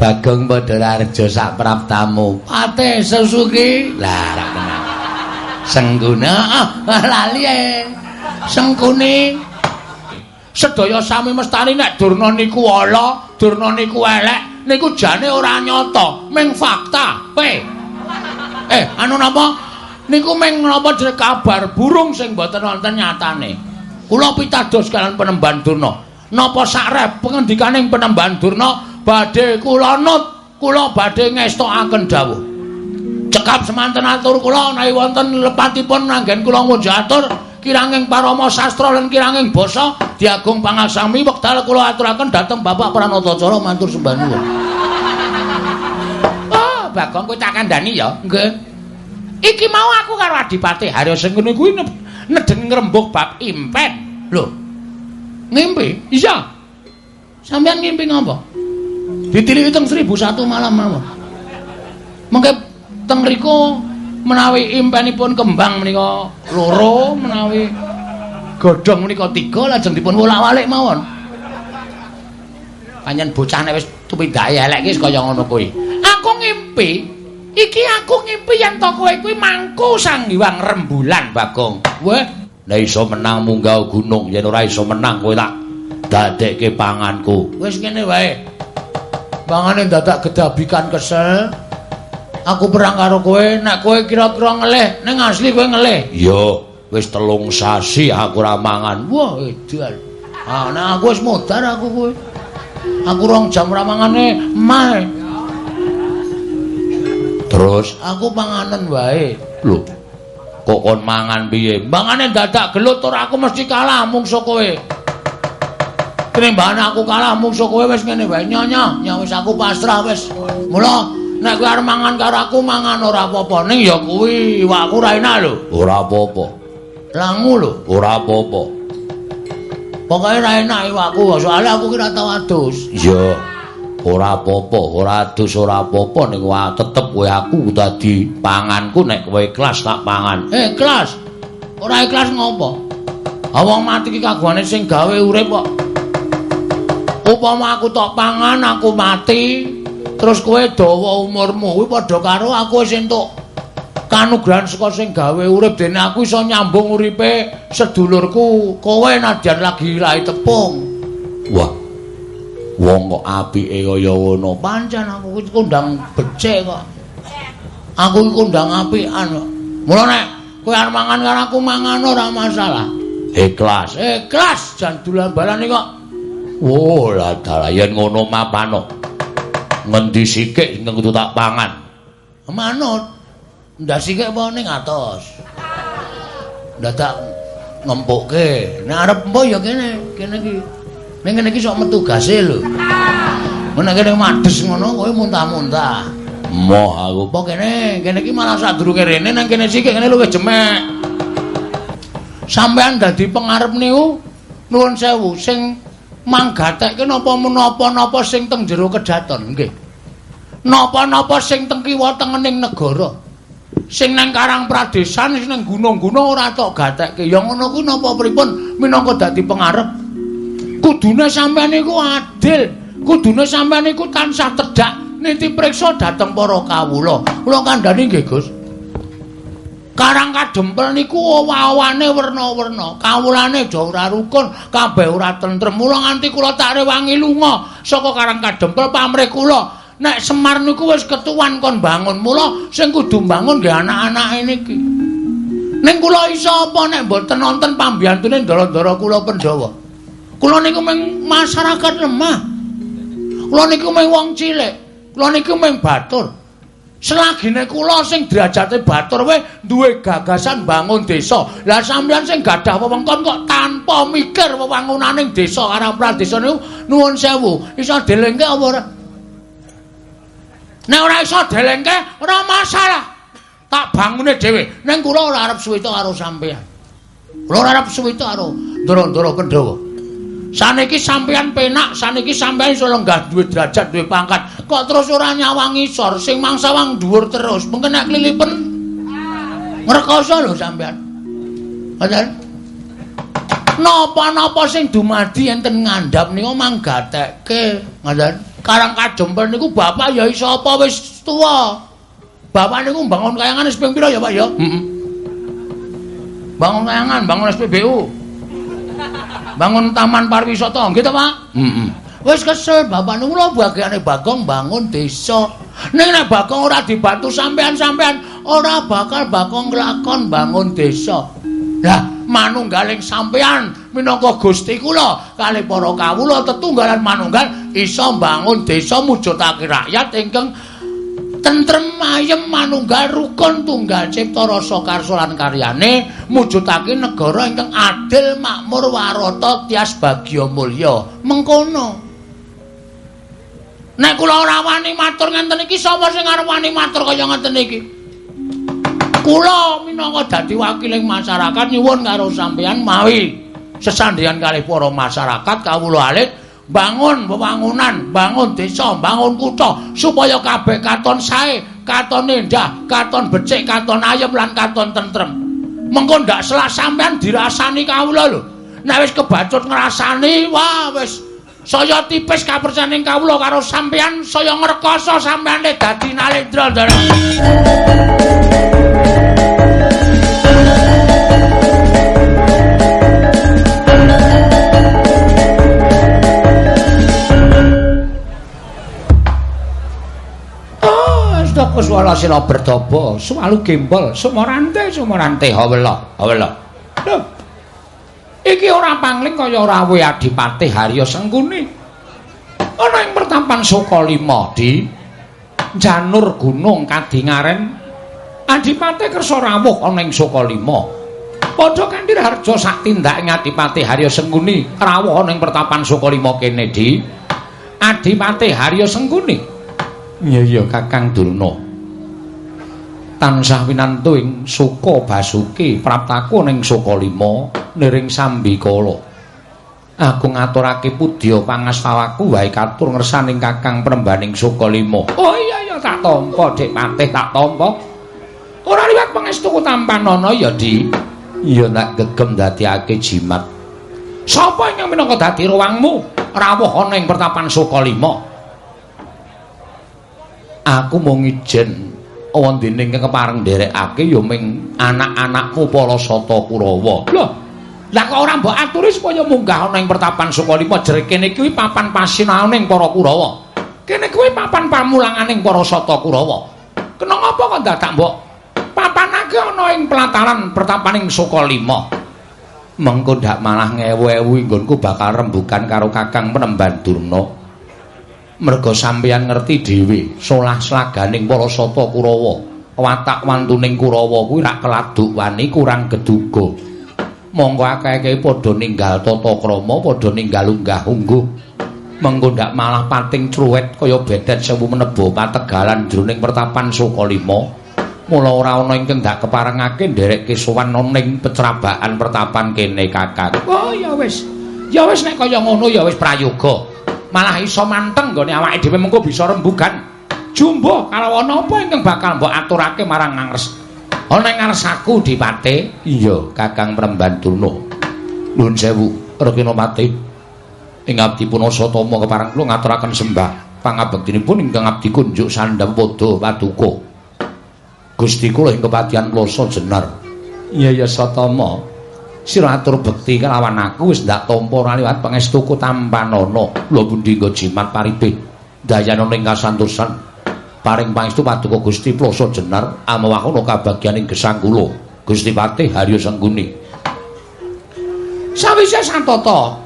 Bagong Padarareja sak praptamu. Pate Susuki. Lah, ra kenal. Sengguna ah, lali ae. Sengkuni. Sedaya sami mestani nek Durna niku ala, Durna niku elek, niku jane ora nyata, ming fakta. Pe. Eh, anu napa? Niku ming napa jeneng kabar burung sing mboten wonten nyatane. Kula pitados kalian penemban Durna. Napa sakrep pengendikaning penemban Durna badhe kula nut, kula badhe ngestokaken dawuh. Cekap semanten atur kula nawi wonten lepatipun nanggen kula ngunjatur kiranging parama sastra lan kiranging basa diagung pangaksami wekdal kula aturaken dhateng Bapak Pranatacara matur sembah nuwun. Oh, Bagong kowe tak kandhani ya? Nggih. Iki mau aku karo Adipati Haryo Sengkuni kuwi nedeng ngrembug bab impen. Lho. Ngimpi? Iya. Sampeyan ngimpi ngapa? Ditili teng 1001 malam mawon. Mengke teng mriku menawi impenipun kembang menika loro menawi godhong menika tiga lajeng dipun wolak-walik mawon. Panjen bocah nek wis tumindak elek iki kaya ngono kuwi. Aku ngimpi Iki aku ngimpi yen to kowe kuwi mangku sang Hyang Rembulan, Bagong. Weh, nek iso menang munggah gunung, yen ora iso menang kowe tak dadekke panganku. Wis ngene wae. Pangane dadak gedabikan kesel. Aku perang karo kowe, nek kowe kira-kira ngelih, ning asli kowe ngelih. Iya, wis telung sasi aku ora mangan. Wah, edan. Ah, nek aku wis modar aku kowe. Aku rong jam ora mangane, mae. Terus aku panganan wae. Lho. Kok kon mangan piye? Mangane dadak gelut tur aku mesti kalah mungsu kowe. Tinimbang aku kalah mungsu kowe wis ngene wae nyonya, ya wis aku pasrah wis. Mula nek kowe arep mangan karo aku mangan ora apa-apa. Ning ya kuwi iwakku ra enak lho. Ora apa-apa. Langu lho, ora apa-apa. Pokoke ra enak iwakku, soalnya aku ki ra tau adus. Iya. ora apa-apa, ora adus ora apa-apa ning wae tetep kowe aku dadi panganku nek kowe ikhlas tak pangan. Eh, ikhlas. Ora ikhlas ngopo? Awang mati ki kagungane sing gawe urip kok. Upama aku tok pangan aku mati, terus kowe dawa umurmu kuwi padha karo aku wis entuk kanugrahan saka sing gawe urip dene aku iso nyambung uripe sedulurku. Kowe nadyan lagi lahi tepung. Wah, wong kok apike kaya ngono? Pancen aku iki kondang becik kok. Aku iki kondang apikan kok. Mula nek kowe arep mangan karo aku mangan ora masalah. Ikhlas. Ikhlas jan dulan balane kok wo lah dalayan ngono mapano ngendi sikik sing kudu tak pangan. Manut. Ndak sikik apa ning atos? Dadak ngempukke. Nek arep empo ya kene kene iki. Ning kene iki sok metu gase lho. Nek kene mades ngono kowe muntah-muntah. Moh aku. Po kene, kene iki malah sadurunge rene nang kene sik kene luwih jemek. Sampeyan dadi pengarep niku nuwun sewu. Sing manggatekke napa menapa-napa sing teng jero kedaton? Nggih. Napa-napa sing teng kiwa tengening negara. Sing nang Karang Pradesan sing nang gunung-gunung ora tok gatekke. Ya ngono kuwi napa pripun? Minangka dadi pengarep. Kudune sampean niku adil. Kudune sampean niku tansah tedhak niti priksa dhateng para kawula. Kula kandhani nggih Gus Karang kadempel niku owa-owane werna-werna kawulane aja ora rukun kabeh ora tentrem mula nganti kula tak rewangi lunga saka Karang kadempel pamrih kula nek Semar niku wis ketuan kon bangun mula sing kudu bangun nggih anak-anake niki ning kula iso apa nek mboten nonton pambiyantune ndara-ndara kula Pandhawa Kula niku mung masyarakat lemah. Kula niku mung wong cilik. Kula niku mung batur. Selagine kula sing derajate batur wae duwe gagasan bangun desa. Lah sampeyan sing gadah wewengkon kok tanpa mikir wewangunaning desa arep desa niku nuwun sewu. Iso delengke apa ora? Nek ora iso delengke ora masalah. Tak bangune dhewe. Ning kula ora arep suwita karo sampeyan. Kula ora arep suwita karo ndara-ndara Kendhawa. Saniki sampeyan penak, saniki sampeyan iso lenggah duwe derajat, duwe pangkat. Kok terus ora nyawangi sor sing mangsa wang dhuwur terus. Mengko nek klilipen ngrekoso lho sampeyan. Ngoten. Napa-napa sing dumadi enten ngandhap nika manggatekke, ngoten. Karang Kajempel niku bapak ya iso apa wis tuwa. Bapak niku bangun kayangan wis ping pira ya, Pak ya? Heeh. Bangun kayangan, bangun SPBU. Bangun taman pariwisata, nggih to, Pak? Heeh. Wis kesel bapak niku lho bagiane Bagong bangun desa. Ning nek Bagong ora dibantu sampean-sampean, ora bakal Bagong nglakon bangun desa. Lah, manunggaling sampean minangka Gusti kula kalih para kawula tetunggalan manunggal iso mbangun desa mujudake rakyat ingkang tentrem ayem manunggal rukun tunggal cipta rasa karsa lan karyane mujudake negara ingkang adil makmur warata tias bagya mulya. Mengkono. Nek kula ora wani matur ngenten iki sapa sing arep wani matur kaya ngenten iki? Kula minangka dadi wakiling masyarakat nyuwun karo sampeyan mawi sesandhean kalih para masyarakat kawula alit bangun pembangunan, bangun desa, bangun kutha supaya kabeh katon sae, katon endah, katon becik, katon ayem lan katon tentrem. Mengko ndak salah sampean dirasani kawula lho. Nek wis kebacut ngrasani, wah wis saya tipis kapercayaning kawula karo sampean, saya ngrekoso sampean dadi nalendra. Astaka swala sira bertapa, swalu gembol, sumorante sumorante hawela, hawela. Iki ora pangling kaya rawuh Adipati Harya Sengkuni. Ana ing pertapan Sukalima di Janur Gunung Kadingaren. Adipati kersa rawuh ana ing Sukalima. Padha kanthi harja sak tindak ing Adipati Harya Sengkuni rawuh ana ing pertapan Sukalima kene di Adipati Harya Sengkuni. Iya iya Kakang Durna. Tansah winantu ing Suka Basuki praptaku ning Sukalima niring Sambikala. Aku ngaturake pudya pangastawaku wae katur ngersaning Kakang Prembaning Sukalima. Oh iya iya tak tampa Dik Patih tak tampa. Ora liwat pangestuku tampanana ya Di. Iya nak gegem dadiake jimat. Sapa ingkang minangka dadi ruwangmu rawuh ana ing pertapan Sukalima? aku mung ijen wondene kepareng nderekake ya ming anak-anakmu para sata Kurawa. Lho, lah kok ora mbok aturi supaya munggah ana ing pertapan Sukalima jere kene kuwi papan pasinaoning para Kurawa. Kene kuwi papan pamulangane para sata Kurawa. Kena ngapa kok dadak mbok papanake ana ing pelataran pertapaning Sukalima? Mengko ndak malah ngewu-ewu nggonku bakal rembugan karo Kakang Penemban Durna. Merga sampeyan ngerti dhewe solah slaganing para sata Kurawa. Watak wantuning Kurawa kuwi rak keladuk wani kurang geduga. Monggo akeh-akeh padha ninggal tata krama padha ninggal unggah ungguh. Mengko ndak malah pating cruwet kaya bedet sewu menebo pategalan jroning pertapan Sukalima mula ora ana ing kendak keparengake nderekke sowan ning pecrabakan pertapan kene kakang oh ya wis. Ya wis nek kaya ngono ya wis prayoga malah iso manteng gone awake dhewe mengko bisa rembugan. Jumbo kalau ana apa ingkang bakal mbok aturake marang ngres. Ana ing ngarsaku Dipate. Iya, Kakang Premban Durna. Nuwun sewu, Rekina Pati. Ing abdi punasa tama kepareng kula ngaturaken sembah pangabektinipun ingkang abdi kunjuk sandham padha paduka. Gusti kula ing kepatihan ploso jenar. Iya ya Satama. Sira atur bekti kelawan aku wis ndak tampa ora liwat pangestuku tampanana lho pundi nggo jimat paribe? Dayana ning kasantosan. Paring pangestu paduka Gusti Plasa Jenar amawakono kabagyaning gesang kula. Gusti Patih Haryo Sengguni. Sawise santata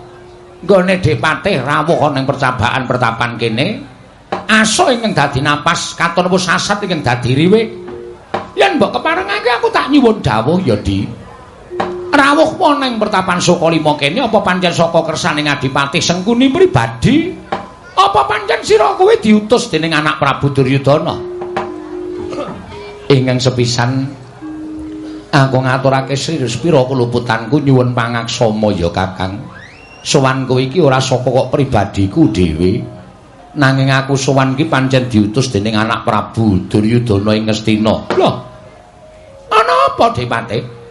nggone Depatih rawuh ning percabaan pertapan kene. Aso ingkang dadi napas katon apa sasat ingkang dadi riwe. Yen mbok keparengake aku tak nyuwun dawuh ya di rawuh apa ning pertapan Sukalima kene apa pancen saka kersaning Adipati Sengkuni pribadi? Apa pancen sira kowe diutus dening anak Prabu Duryudana? Ingkang sepisan aku ngaturake serius pira kuluputanku nyuwun pangaksama ya Kakang. Sowan kowe iki ora saka kok pribadiku dhewe. Nanging aku sowan iki pancen diutus dening anak Prabu Duryudana ing Ngastina. Loh. Ana apa, Dipati?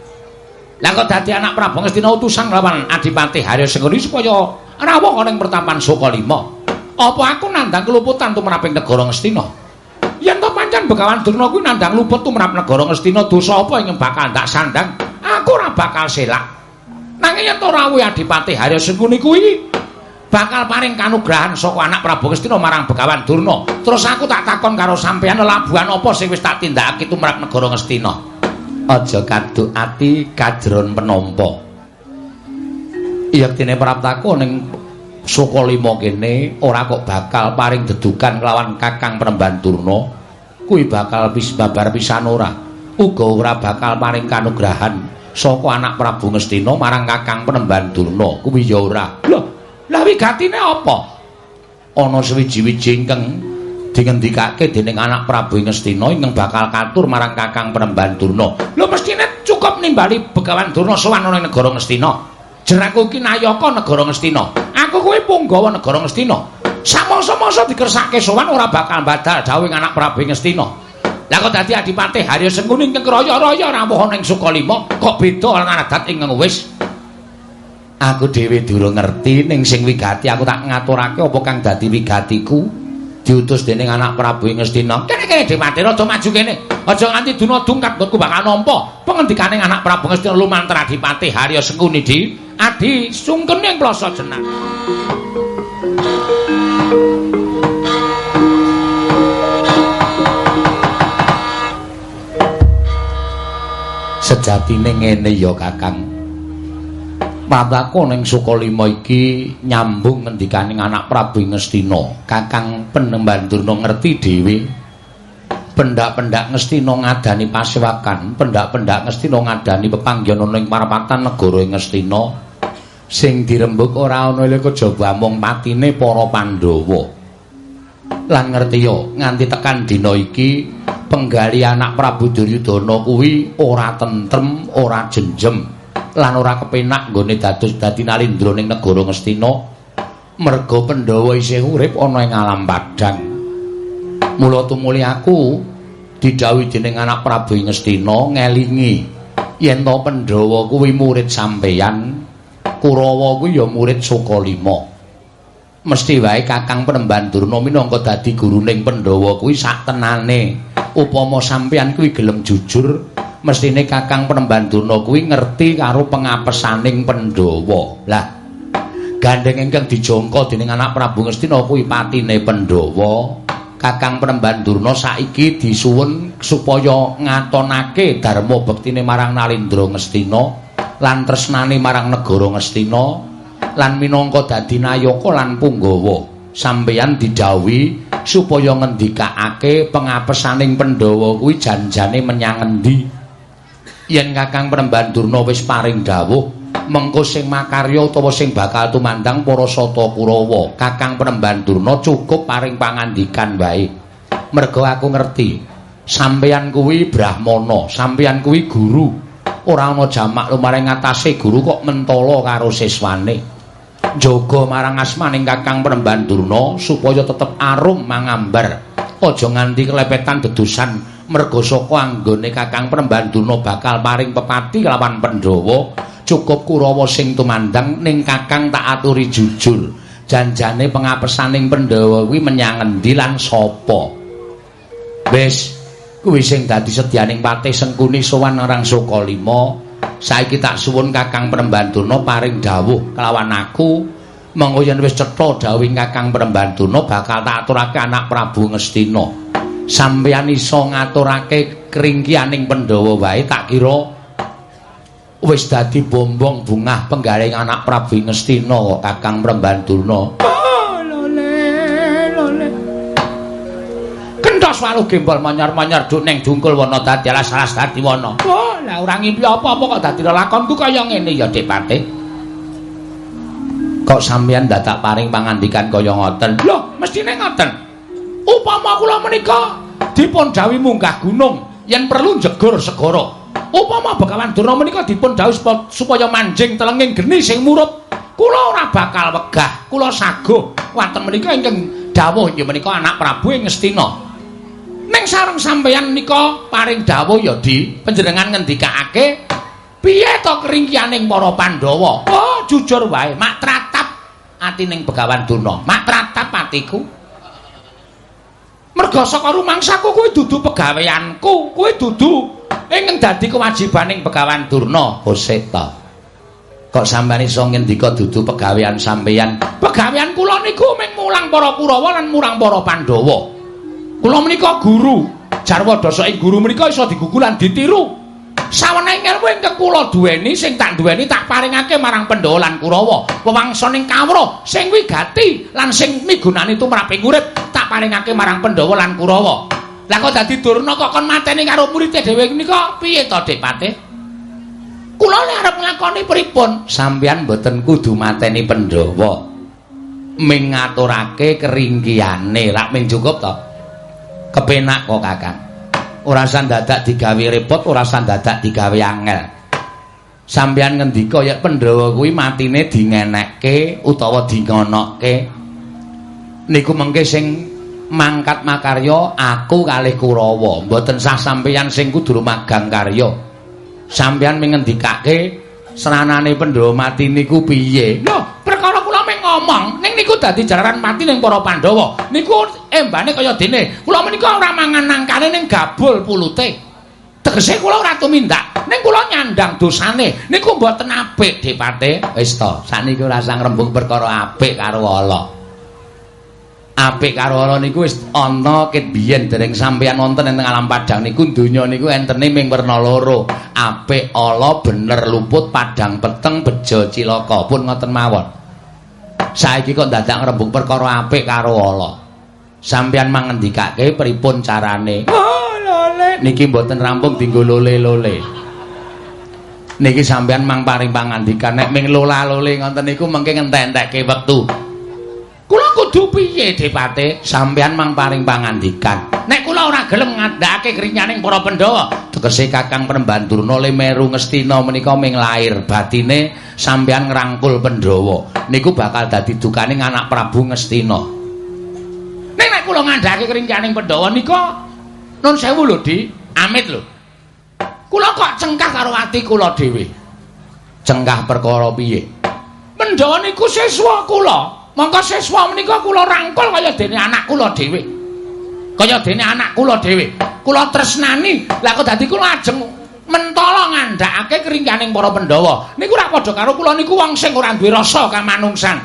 Lah kok dadi anak Prabu Ngastina utusan lawan Adipati Harya Sengkuni supaya rawuh ana ing pertapan Sukalima. Apa aku nandang keluputan tumraping negara Ngastina? Yen to pancen Begawan Durna kuwi nandang luput tumrap negara Ngastina, dosa apa ing bakal ndak sandang? Aku ora bakal selak. Nanging yen to rawuh Adipati Harya Sengkuni kuwi bakal paring kanugrahan saka anak Prabu Ngastina marang Begawan Durna. Terus aku tak takon karo sampeyan labuhan apa sing wis tak tindakake tumrap negara Ngastina? Aja kaduk ati kajron penampa. Yektine praptaku ning Sukalima kene ora kok bakal paring dedukan kelawan Kakang Penemban Durna. Kuwi bakal wis babar pisan ora. Uga ora bakal paring kanugrahan saka anak Prabu Ngastina marang Kakang Penemban Durna. Kuwi ya ora. Lho, lha wigatine apa? Ana sewiji-wiji ingkang dingendikake dening anak Prabu Ngastina ingkang bakal katur marang Kakang Penemban Durna. Lho mestine cukup nimbali Begawan Durna sowan ana negara Ngastina. Jeraku iki nayaka negara Ngastina. Aku kuwi punggawa negara Ngastina. Samangsa-mangsa dikersake sowan ora bakal badal dawuh anak Prabu Ngastina. Lah kok dadi adipati Harya Sengkuni ing raya-raya rawuh ning Sukalima kok beda lan adat ing wis. Aku dhewe durung ngerti ning sing wigati aku tak ngaturake apa kang dadi wigatiku diutus dening anak Prabu Ngastina. Kene-kene Dewati aja maju kene. Aja nganti duna dungkat nggonku bakal nampa pengendikane anak Prabu Ngastina lumantar adipati Harya Sengkuni di Adi sungkene ing plasa jeneng. Sejatine ngene ya Kakang. Pataku ning Sukalima iki nyambung ngendikaning anak Prabu Ngastina. Kakang Penemban Durna ngerti dhewe. pendak-pendak Ngastina ngadani pasewakan, pendak-pendak Ngastina ngadani pepanggenan ing marapatan negara Ngastina. sing dirembuk ora ana ile kejaba mung patine para Pandhawa. Lan ngerti yo, nganti tekan dina iki penggali anak Prabu Duryudana kuwi ora tentrem, ora jenjem, lan ora kepenak nggone dados dadi nalindra ning negara Ngastina. Merga Pandhawa isih urip ana ing alam padhang. Mula tumuli aku didhawuhi dening anak Prabu Ngastina ngelingi yen to Pandhawa kuwi murid sampeyan Kurawa kuwi ya murid Sukalima. Mesti wae Kakang Penemban Durna minangka dadi guruning Pandhawa kuwi sak tenane. Upama sampeyan kuwi gelem jujur, mestine Kakang Penemban Durna kuwi ngerti karo pengapesaning Pandhawa. Lah, gandeng ingkang dijangka dening anak Prabu Ngastina kuwi patine Pandhawa. Kakang Penemban Durna saiki disuwun supaya ngatonake dharma bektine marang Nalindra Ngastina. lan tresnane marang negara Ngastina lan minangka dadi nayaka lan punggawa sampeyan didhawuhi supaya ngendikake pengapesaning Pandhawa kuwi janjane menyang endi yen Kakang Premban Durna wis paring dawuh mengko sing makarya utawa sing bakal tumandang para sata Kurawa Kakang Premban Durna cukup paring pangandikan wae mergo aku ngerti sampeyan kuwi brahmana sampeyan kuwi guru ora ana jamak lumaring ngatasé guru kok mentala karo siswane. Jaga marang asmaning Kakang Premban Durna supaya tetep arum mangambar. Aja nganti kelepetan dedusan merga saka anggone Kakang Premban Durna bakal paring pepati lawan Pandhawa. Cukup Kurawa sing tumandang ning Kakang tak aturi jujur. Janjane pengapesaning Pandhawa kuwi menyang endi lan sapa? Wis kuwi sing dadi sedyaning patih sengkuni sowan orang Sukalima saiki tak suwun Kakang Prembanduna paring dawuh kelawan aku mengko yen wis cetha dawuh Kakang Prembanduna bakal tak aturake anak Prabu Ngastina sampeyan iso ngaturake kringkianing Pandhawa wae tak kira wis dadi bombong bungah penggaling anak Prabu Ngastina Kakang Prembanduna entos waluh gembol manyar-manyar duk ning dungkul wana dadi alas-alas dadi wana. Oh, lah ora ngimpi apa-apa kok dadi lakonku kaya ngene ya, Dik Patih. Kok sampeyan dadak paring pangandikan kaya ngoten? Lho, mestine ngoten. Upama kula menika dipun dawuh munggah gunung yen perlu jegur segara. Upama Begawan Durna menika dipun dawuh supaya manjing telenging geni sing murup, kula ora bakal wegah. Kula saguh wonten menika ingkang dawuh inggih menika anak Prabu ing Ngastina. Ning sareng sampeyan nika paring dawuh ya di panjenengan ngendikake piye to keringkianing para Pandhawa. Oh, jujur wae, mak tratap atining Begawan Durna. Mak tratap atiku. Merga saka rumangsaku kuwi dudu pegaweanku, kuwi dudu ing dadi kewajibaning Begawan Durna, Hoseta. Kok sampeyan iso ngendika dudu pegawean sampeyan? Pegawean kula niku mung mulang para Kurawa lan mulang para Pandhawa. Kula menika guru, jarwa dasa ing guru menika iso digugulan ditiru. Saweneh ilmu ingkang kula duweni sing tak duweni tak paringake marang Pandhawa lan Kurawa. Wewangsaning kawruh sing wigati lan sing migunani tumraping urip tak paringake marang Pandhawa lan Kurawa. Lah kok dadi Durna kok kon mateni karo murid dhewe nika piye to, Dik Patih? Kula nek arep nglakoni pripun? Sampeyan mboten kudu mateni Pandhawa. Ming ngaturake keringkiyane, lak ming cukup to. Kepenak kok, Kakang. ora san dadak digawe repot, ora san dadak digawe angel. Sampeyan ngendika ya Pandhawa kuwi matine dingenekke utawa dingonokke. Niku mengke sing mangkat makarya aku kalih Kurawa, mboten sah sampeyan sing kudu magang karya. Sampeyan mengendikake seranane Pandhawa mati niku piye? Lho, perkara kula meng ngomong, ning niku dadi jalaran mati ning para Pandhawa. Niku embane kaya dene, kula menika ora mangan nangkane ning gabul pulute. Tegese kula ora tumindak, ning kula nyandang dosane. Niku mboten apik, Dipate. Wis to, sakniki ora sang rembug perkara apik karo Allah. Apik karo Allah niku wis ana ket biyen dereng sampeyan wonten ing alam padang niku donya niku entene ming werna loro. Apik Allah bener luput padang peteng bejo cilaka. Pun ngoten mawon. Saiki kok dadak ngrembug perkara apik karo Allah. Sampeyan mangendikake pripun carane? Oh. Niki mboten rampung dinggo lole-lole. Niki sampeyan mang paring pangandikan nek ming lola-lole ngoten niku mengke ngentek-entekke wektu. Kula kudu piye, Depate? Sampeyan mang paring pangandikan. Nek kula ora gelem ngandhake krinyaning para Pandhawa, tegese Kakang Prembandurna Lemeru Ngastina menika ming lair batine sampeyan ngrangkul Pandhawa. Niku bakal dadi dukaning anak Prabu Ngastina. Nek nek kula ngandhake krinyaning Pandhawa nika nun sewu lho, Di. Amit lho. Kula kok cengkah karo ati kula dhewe. Cengkah perkara piye? Pandhawa niku siswa kula. Monggo siswa menika kula rangkul kaya dene anak kula dhewe. Kaya dene anak kula dhewe. Kula tresnani. Lah kok dadi kula ajeng mentala ngandhakake kringyaning para Pandhawa. Niku ora padha karo kula niku wong sing ora duwe rasa kamanungsan.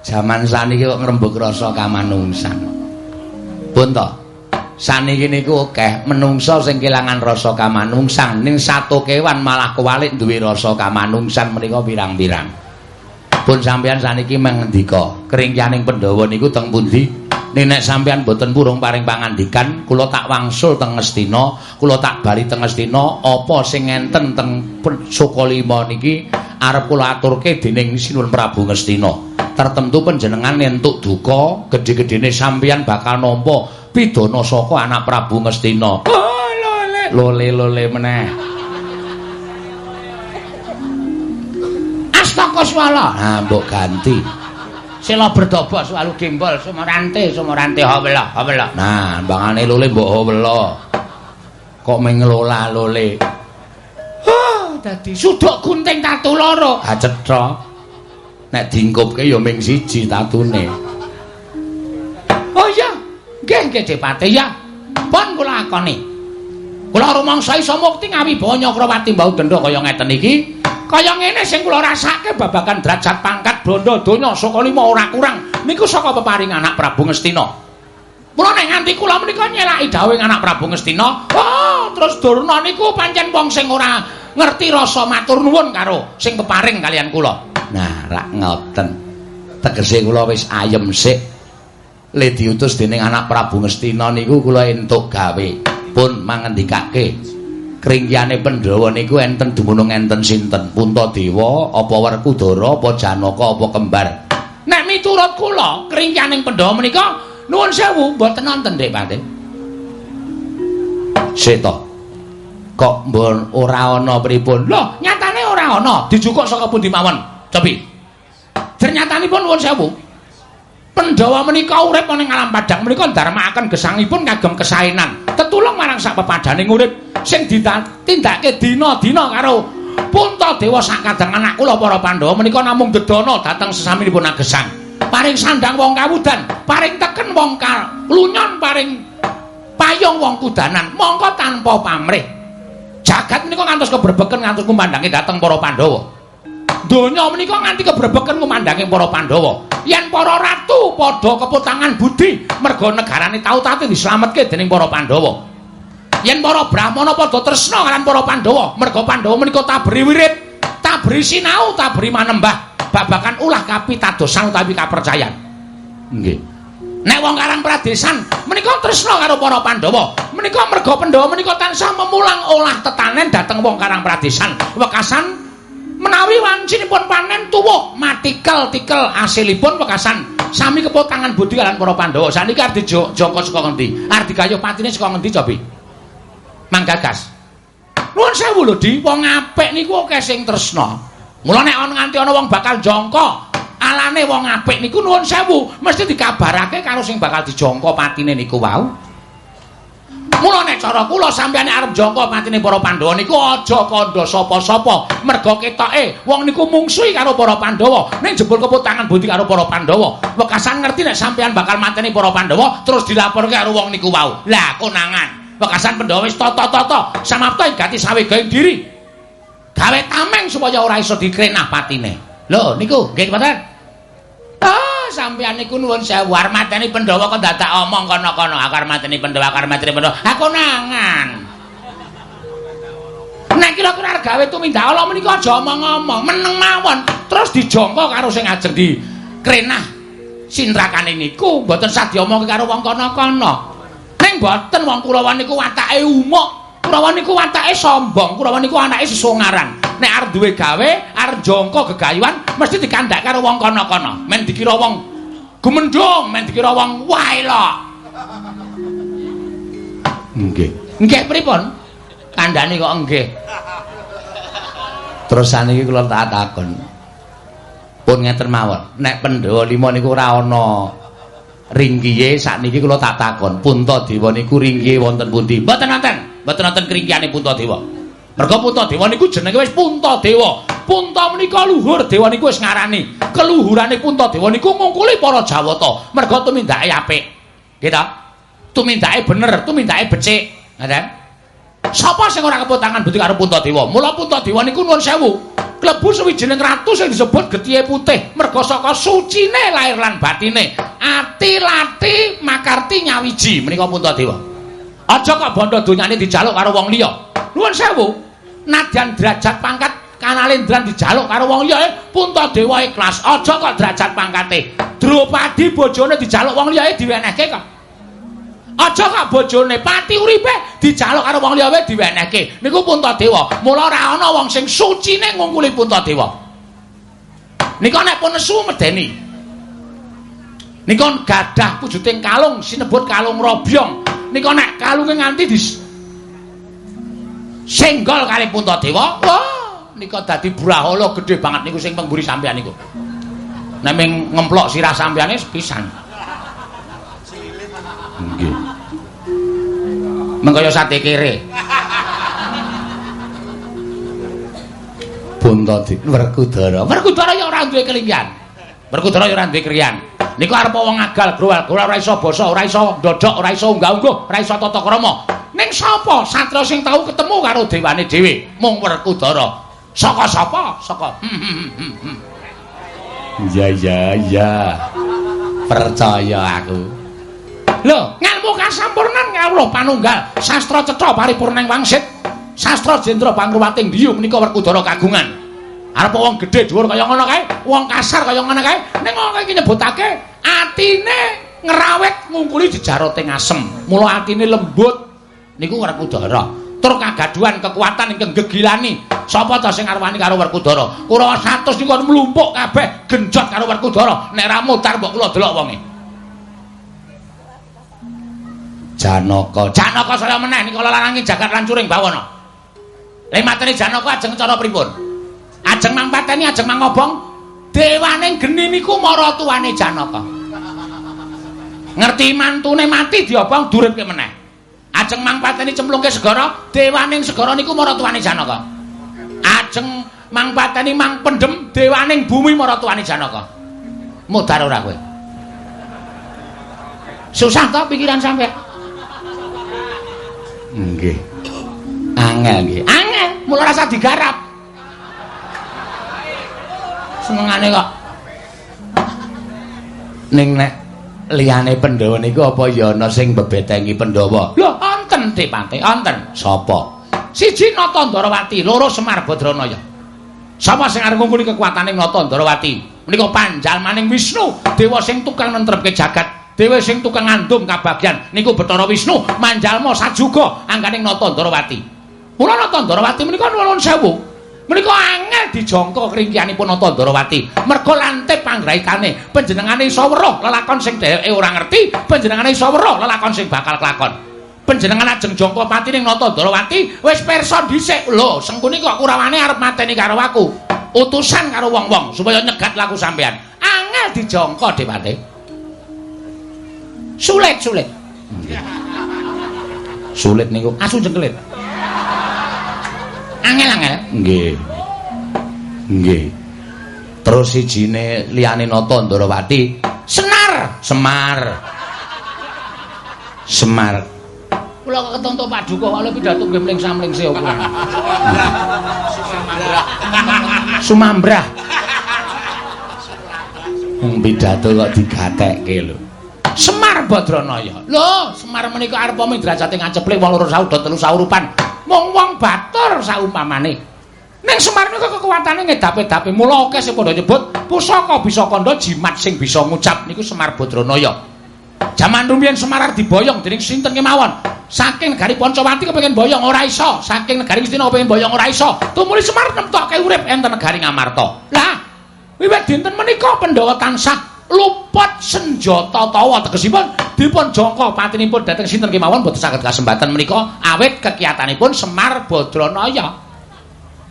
Jaman saniki kok ngrembug rasa kamanungsan. Pun to. Saniki niku akeh menungsa sing kelangan rasa kamanungsan, ning sato kewan malah kewalik duwe rasa kamanungsan menika pirang-pirang. Pun sampeyan saniki mengendika kringyaning Pandhawa niku teng pundi? Nek sampeyan boten purung paring pangandikan kula tak wangsul teng Ngastina kula tak bali teng Ngastina apa sing enten teng Sukalima niki arep kula aturke dening Sinuwun Prabu Ngastina. Tertentu panjenengan entuk duka gedhe-gedhene sampeyan bakal nampa pidana saka anak Prabu Ngastina. Oh, lole lole lole meneh Astaka swala. Ha, mbok ganti. Sila berdobo swalu gembol sumorante sumorante hawela hawela. Nah, mbangane lole mbok hawela. Kok menglola lole. Ha, dadi suduk gunting tatu loro. Ha cetha. Nek diingkupke ya ming siji tatune. Oh iya, nggih nggih Depate ya. Pun kula akoni. Kula rumangsa iso mukti ngawi Banyakrawati mbau denda kaya ngeten iki. Kaya ngene sing kula rasake babagan derajat pangkat bondo donya saka lima ora kurang niku saka peparing anak Prabu Ngastina. Mula nek nganti kula menika nyelaki dawuh anak Prabu Ngastina, oh terus Durna niku pancen wong sing ora ngerti rasa matur nuwun karo sing peparing kalian kula. Nah, rak ngoten. Tegese kula wis ayem sik. Le diutus dening anak Prabu Ngastina niku kula entuk gawe. Pun mangendikake kringyane Pandhawa niku enten dumunung enten sinten? Puntadewa apa Werkudara apa Janaka apa kembar? Nek miturut kula, kringyaning Pandhawa menika nuwun sewu mboten wonten Dik Pati. Seta. Kok mbon ora ana pripun? Lho, nyatane ora ana. Dijukuk saka pundi mawon? Cobi. Ternyatanipun nuwun sewu. Pandhawa menika urip ning alam padang menika ndarmakaken gesangipun kagem kesaenan. Tetulung marang sak pepadaning urip sing ditindakake dina-dina karo Puntadewa sakadang anak kula para Pandhawa menika namung dedana dhateng sesaminipun agesang. paring sandang wong kawudan paring teken wong kal lunyon paring payung wong kudanan mongko tanpa pamrih jagat menika ngantos kebrebeken ngantos kumandange dhateng para Pandhawa donya menika nganti kebrebeken kumandange para Pandhawa yen para ratu padha keputangan budi merga negarane tau tate dislametke dening para Pandhawa yen para brahmana padha tresna kalian para Pandhawa merga Pandhawa menika tabri wirid tabri sinau tabri manembah babakan ulah kapitadosan utawi kapercayan. Nggih. Nek wong Karang Pradesan menika tresna karo para Pandhawa, menika merga Pandhawa menika tansah memulang olah tetanen dhateng wong Karang Pradesan. Wekasan menawi wancinipun panen tuwuh matikel-tikel asilipun wekasan sami kepotangan budi kalian para Pandhawa. Saniki arep dijongko saka ngendi? Arep digayuh patine saka ngendi cobi? Manggagas. Nuwun sewu lho, Di, wong apik niku akeh sing tresna. Mula nek ana nganti ana wong bakal jongko, alane wong apik niku nuwun sewu, mesti dikabarake karo sing bakal dijongko patine niku wau. Mula nek cara kula sampeyan arep jongko patine para Pandhawa niku aja kandha sapa-sapa, merga ketoke wong niku mungsuhi karo para Pandhawa, ning jebul keputangan budi karo para Pandhawa. Wekasan ngerti nek sampeyan bakal mateni para Pandhawa terus dilaporke karo wong niku wau. Lah konangan. Wekasan Pandhawa wis tata-tata, samapta gati sawe gawe diri. gawe tameng supaya ora iso dikrenah patine. Lho, niku nggih mboten? Ah, sampeyan niku nuwun sewu armateni Pandhawa kok dadak omong kono-kono akar mateni Pandhawa akar mateni Pandhawa. Aku nangan. Nek kira-kira gawe tumindak Allah menika aja omong-omong, meneng mawon. Terus dijongko karo sing ajeng di krenah sindrakane niku mboten sah diomongke karo wong kono-kono. Ning mboten wong Kurawa niku watake umuk. Kurawa niku watake sombong, Kurawa niku anake sesongaran. Nek arep duwe gawe, arep jongko gegayuhan, mesti dikandak karo wong kono-kono. Men dikira wong gumendhong, men dikira wong waelok. Nggih. Nggih pripun? Kandhane kok nggih. Terus saniki kula tak takon. Pun ngeten mawon, nek Pandhawa 5 niku ora ana ringkiye sakniki kula tak takon, Puntadewa niku ringkiye wonten pundi? Mboten wonten. mboten wonten kringkiane Puntadewa. Merga Puntadewa niku jenenge wis Puntadewa. Punta menika luhur, dewa niku wis ngarani. Keluhurane Puntadewa niku ngungkuli para Jawata. Merga tumindake apik. Nggih ta? Tumindake bener, tumindake becik. Ngaten? Sapa sing ora kepotangan budi karo Puntadewa? Mula Puntadewa niku nuwun sewu. Klebu sawijining ratu sing disebut Getihe Putih. Merga saka sucine lair lan batine. Ati lati makarti nyawiji menika Puntadewa. Aja kok bondo donyane dijaluk karo wong liya. Nuwun sewu. Nadyan derajat pangkat Kanalendran dijaluk karo wong liya, eh, Puntadewa ikhlas. Aja kok derajat pangkate. Drupadi bojone dijaluk wong liya eh, diwenehke kok. Aja kok bojone pati uripe dijaluk karo wong liya diwenehke. Niku Puntadewa. Mula ora ana wong sing sucine ngungkuli Puntadewa. Nika nek pun nesu medeni. Nika gadah wujuding kalung sinebut kalung robyong. nika nek kalunge nganti dis senggol kali Puntadewa wah nika dadi brahala gedhe banget niku sing pengguri sampean niku. Nek ming ngemplok sirah sampeane pisan. Nggih. Mengkaya sate kere. Puntadewa Werkudara. Werkudara ya ora duwe kelinggan Werkudara ya ora duwe kriyan niku arep wong agal growal-growal ora iso basa ora iso ndodok ora iso unggah-ungguh ora iso tata krama. Ning sapa? Satra sing tau ketemu karo dewane dhewe. Mung werkudara saka sapa? Saka iya iya iya percaya aku. Lho ngelmu kasampurnan ngawuh panunggal. Sastra cetha paripurning wangsit. Sastra jendra bangruwating diyu menika werkudara kagungan arep wong gedhe dhuwur kaya ngono kae, wong kasar kaya ngono kae, ning wong iki nyebutake atine ngrawet ngungkuli jejaroting asem. Mula atine lembut. Niku Werkudara. Tur kagaduhan kekuatan ingkang gegilani. Sapa ta sing arwani karo Werkudara? Kurawa 100 niku mlumpuk kabeh genjot karo Werkudara. Nek ra mutar mbok kula delok wonge. Janaka. Janaka saya meneh nika larangi jagat lancuring bawana. Lha materi Janaka ajeng cara pripun? Ajeng mang pateni ajeng mang ngobong dewane geni niku mara tuane Janaka. Ngerti mantune mati diobong duripke meneh. Ajeng mang pateni cemplungke segara dewane segara niku mara tuane Janaka. Ajeng mang pateni mang pendem dewane bumi mara tuane Janaka. Mudar ora kowe? Susah to pikiran sampe? Nggih. Angel nggih. Angel, mula rasa digarap. Senengane kok. Ning nek liyane Pandhawa niku apa ya ana sing bebetengi Pandhawa? Lho, wonten Dipati, wonten. Sapa? Siji Natandrawati, loro Semar Badranaya. Sapa sing arep ngungkuli kekuatane Natandrawati? Menika panjalmaning Wisnu, dewa sing tukang nentrepke jagat. Dewa sing tukang ngandum kabagyan niku Bathara Wisnu manjalma sajuga angkaning Natandrawati. Mula Natandrawati menika nuwun sewu. Menika angel dijangka kringkianipun Natandrawati. Merga lantip panggraitane panjenengane iso weruh lelakon sing dheweke ora ngerti, panjenengane iso weruh lelakon sing bakal kelakon. Panjenengan ajeng jangka pati ning Natandrawati wis pirsa dhisik. Lho, sengkuni kok kurawane arep mateni karo aku. Utusan karo wong-wong supaya nyegat laku sampean. Angel dijangka, Depate. Sulit, sulit. Sulit niku asu jengkelit. Angel-angel. Nggih. Nggih. Terus sijine liyane Nata Ndrawati, Senar, Semar. Semar. Kula kok ketonto paduka kok pidato nggih mling samling se ukuran. Sumambrah. Wong pidato kok digatekke lho. Semar Badranaya. Lho, Semar menika arep pami derajate ngaceplek wong loro sauda telu saurupan. Mung wong batur saumpamane. Ning Semar menika kekuatane ngedape-dape. Mula akeh sing padha nyebut pusaka bisa kandha jimat sing bisa ngucap niku Semar Badranaya. Jaman rumiyin Semar diboyong dening sinten kemawon. Saking negari Pancawati kepengin boyong ora iso, saking negari Ngastina kepengin boyong ora iso. Tumuli Semar nemtokke urip enten negari Ngamarta. Lah, wiwit dinten menika Pandhawa tansah luput senjata tawa tegesipun dipun jangka patinipun dhateng sinten kemawon boten saged kasempatan menika awit kekiyatanipun Semar Badranaya.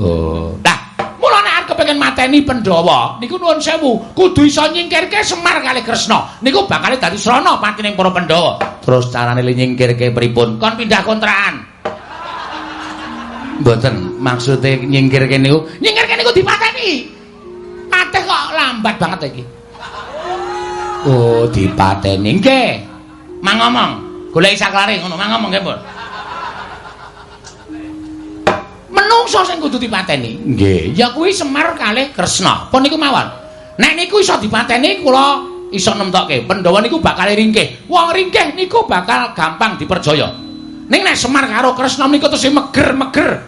Oh, nah Mula nek arep kepengin mateni Pandhawa, niku nuwun sewu, kudu iso nyingkirke Semar kali Kresna. Niku bakal dadi srana patining para Pandhawa. Terus carane nyingkirke pripun? Kon pindah kontrakan. Mboten, maksude nyingkirke niku, nyingkirke niku dipateni. Pateh kok lambat banget iki. Oh, dipateni nggih. Mang ngomong, goleki saklare ngono, mang ngomong nggih, Pun. menungso sing kudu dipateni. Nggih, ya kuwi Semar kalih Kresna. Pun niku mawon. Nek niku iso dipateni kula iso nemtokke Pandhawa niku bakal ringkih. Wong ringkih niku bakal gampang diperjaya. Ning nek Semar karo Kresna niku tesih meger-meger.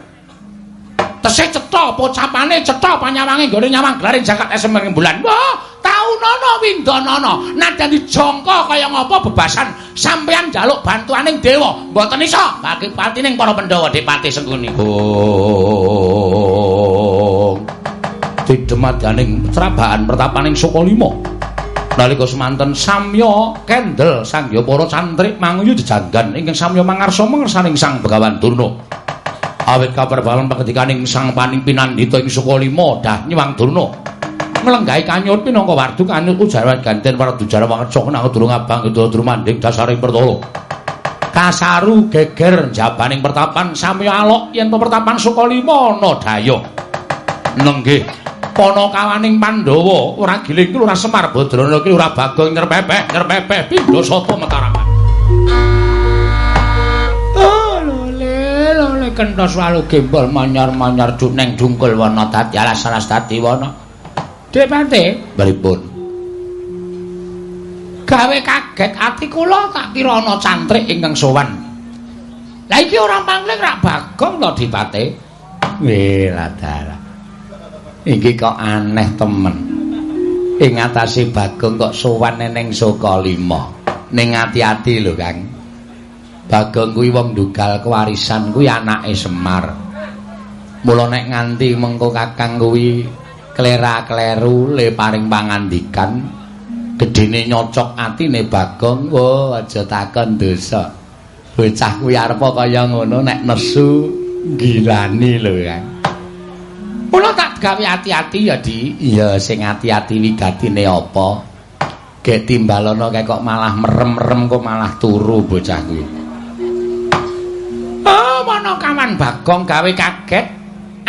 Tesih cetha pocapane cetha panyawange nggone nyawang glaring jagat esem bulan. Wah, taunono windanana. Nadyan dijangka kaya ngapa bebasan sampeyan njaluk bantuaning dewa. Mboten iso bagi patining para Pandhawa Dipati Sengkuni. Oh. Didemadaning trabaan pertapaning Sukalima. Nalika semanten samya kendel sangya para cantrik manguyu jejanggan ingkang samya mangarsa mengersaning Sang Begawan Durna. Awit kaperbalan paketikaning Sang Paning Pinandita ing Sukalima dah nyewang Durna. Nglenggahi kanyut pinangka wardu kanyut ujaran ganten para dujara wangca nang durung abang itu durmanding dasaring pertolo kasaru geger jabaning pertapan samya alok yen pertapan sukalima ana daya nenggih. Pana kawaning pandhawa ora giling ki ora semar badrana ki ora bagong nyerpepeh nyerpepeh pindha sata mataraman kentos walu gembol manyar-manyar duneng dungkul wana dadi alas-alas dadi wana Dek Pante, pripun? Gawe kaget ati kula tak kira ana cantrik ingkang sowan. Lah iki ora pangling rak bagong to Dipate. Weh, ladara. Iki kok aneh temen. Ing atase Bagong kok sowan ning Sukalima. Ning ati-ati lho, Kang. Bagong kuwi wong dugal kewarisan kuwi anake Semar. Mula nek nganti mengko Kakang kuwi klera-kleru le paring pangandikan. Gedene nyocok atine Bagong wo aja takon dosa. Bocah kuwi arep kaya ngono nek nesu gilani lho ya Mula tak gawe ati-ati ya di. Iya sing ati-ati wigatine apa? Gek timbalono kek kok malah merem-merem kok malah turu bocah kuwi. Oh, mana kawan Bagong gawe kaget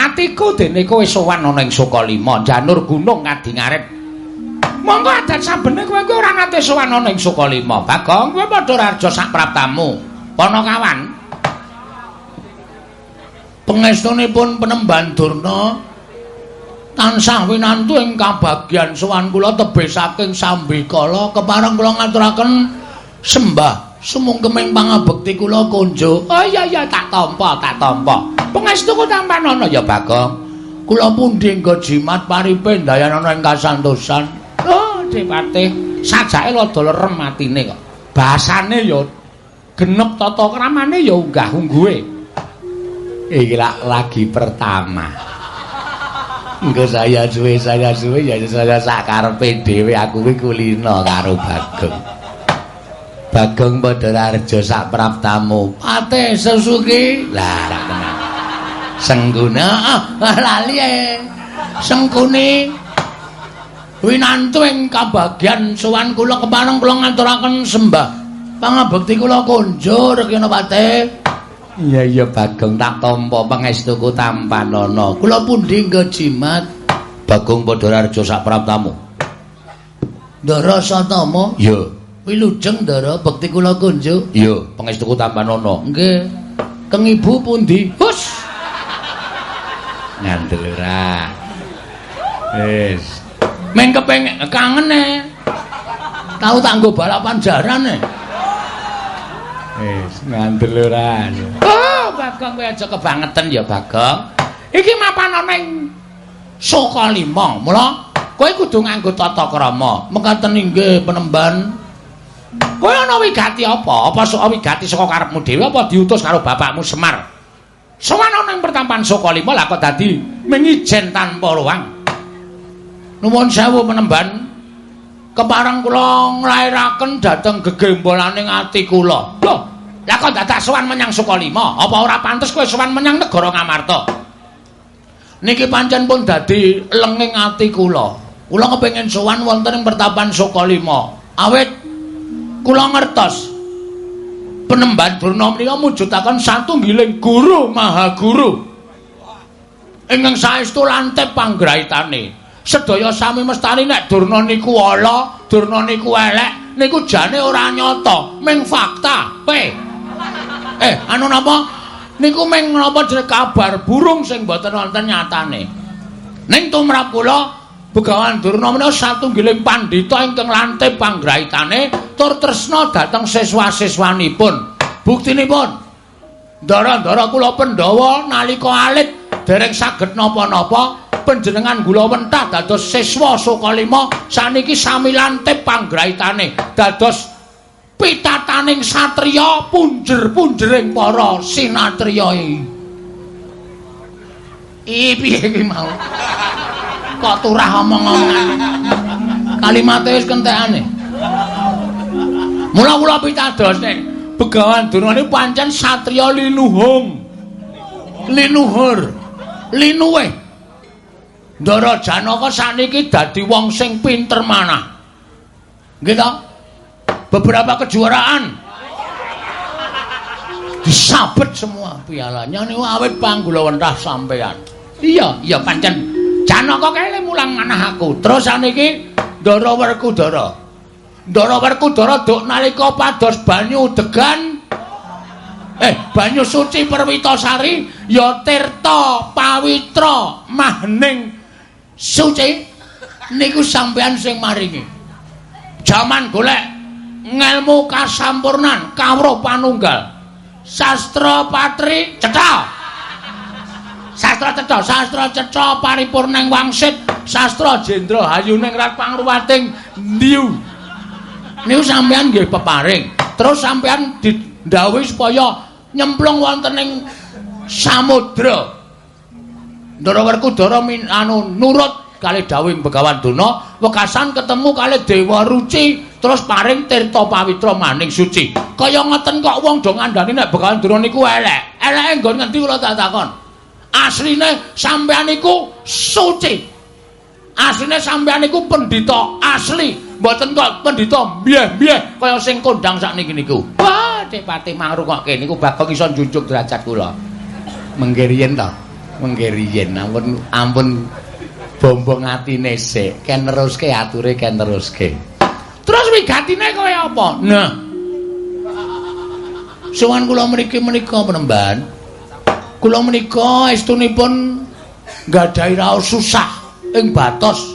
Atiku dene kowe sowan ana ing Sukalima, janur gunung ngadingaret. Monggo adat sabene kowe kuwi ora nate sowan ana ing Sukalima. Bagong kowe padha raja sak praptamu. Panakawan. Pengestunipun penemban Durna tansah winantu ing kabagyan sowan kula tebih saking Sambikala kepareng kula ngaturaken sembah sumungkeming pangabekti kula konjo. Oh iya iya tak tampa, tak tampa. Pengestuku tampanana ya Bagong. Kula pundi nggo jimat paripe ndayanana ing kasantosan. Oh, Depate, sajake rada lerem atine kok. Basane ya genep tata kramane ya unggah ungguhe. Iki lagi pertama. Engko saya suwe saya suwe ya saya sak karepe dhewe aku kuwi kulino karo Bagong. Bagong padha raja sak praptamu. Pate sesuki. Lah, tenang. Sengguna ah, lali ae. Sengkune winantu ing kabagyan sowan kula kepareng kula ngaturaken sembah pangabekti kula konjur kena pate. Iya iya Bagong tak tampa pangestuku tampanana. Kula pundi nggo jimat Bagong Padhararja sak praptamu. Ndara Satama? Iya. Wilujeng Ndara bekti kula konjo? Iya, pangestuku tampanana. Nggih. Keng ibu pundi? Hus. Ngandel ora. Wis. Meng kepengin kangen e. Tau tak nggo balapan jaran e. Wis ngandel ora. Oh, Bagong kowe aja kebangetan ya, Bagong. Iki mapan ana ing Sukalima. Mula kowe kudu nganggo tata krama. Mekaten inggih penemban. Kowe ana wigati apa? Apa sok wigati saka karepmu dhewe apa diutus karo bapakmu Semar? Sowan ana ing pertampan Sukalima lah kok dadi mengijen tanpa ruang. Nuwun sewu penemban. Kepareng kula nglairaken dhateng gegembolaning ati kula. Lho, lah kok dadak sowan menyang Sukalima? Apa ora pantes kowe sowan menyang negara Ngamarta? Niki pancen pun dadi lenging ati kula. Kula kepengin sowan wonten ing pertampan Sukalima. Awit kula ngertos penemban Durna menika mujudaken satunggiling guru maha guru ingkang saestu lantip panggraitane. Sedaya sami mestani nek Durna niku ala Durna niku elek niku jane ora nyata. Ming fakta pe. Eh anu napa? Niku ming napa jeneng kabar burung sing boten wonten nyatane. Ning tumrap kula Begawan Durna menika satunggiling pandhita ingkang lantip panggraitane tur tresna dhateng siswa-siswanipun. Buktinipun ndara-ndara kula Pandhawa nalika alit dereng saged napa-napa panjenengan kula wentah dados siswa Sukalima saniki sami lantip panggraitane dados pitataning satriya punjer-punjering para sinatriya iki. Iki piye iki mau? Kok turah omong-omongan. Kalimate wis kentekane. Mula-mula pitados nek Begawan Durna niku pancen satriya linuhung. Linuhur. Linuwe. Ndara Janaka saniki dadi wong sing pinter manah. Nggih ta? Beberapa kejuaraan disabet semua pialanya niku awit panggulawentah sampean. Iya, iya pancen Janaka kele mulang manah aku. Terus saniki Ndara Werkudara. Ndara Werkudara duk nalika pados banyu degan eh banyu suci Perwitasari ya tirta pawitra mahning suci niku sampean sing maringi. Jaman golek ngelmu kasampurnan kawruh panunggal. Sastra patri cetha. Sastra cetha sastra cetha paripurning wangsit sastra jendra hayuning rat pangruwating ndiu. Niku sampean nggih peparing. Terus sampean didhawuhi supaya nyemplung wonten ing samudra. Ndara Werkudara anu nurut kali dawuh Begawan Duna wekasan ketemu kali Dewa Ruci terus paring tirta pawitra maning suci. Kaya ngeten kok wong do ngandani nek Begawan Duna niku elek. Eleke nggon ngendi kula tak takon asline sampean iku suci. Asline sampean iku pendhita asli, mboten kok pendhita mbiyeh-mbiyeh kaya sing kondang sakniki niku. Wah, Cepati mangrukokke niku Bagong iso njunjung derajat kula. Menggiriyen to. Menggiriyen ampun ampun bombong atine sik, ken neruske ature ken neruske. Terus wigatine kaya apa? Nah. Sowan kula mriki menika penemban. Kula menika estunipun nggadahi raos susah ing batos.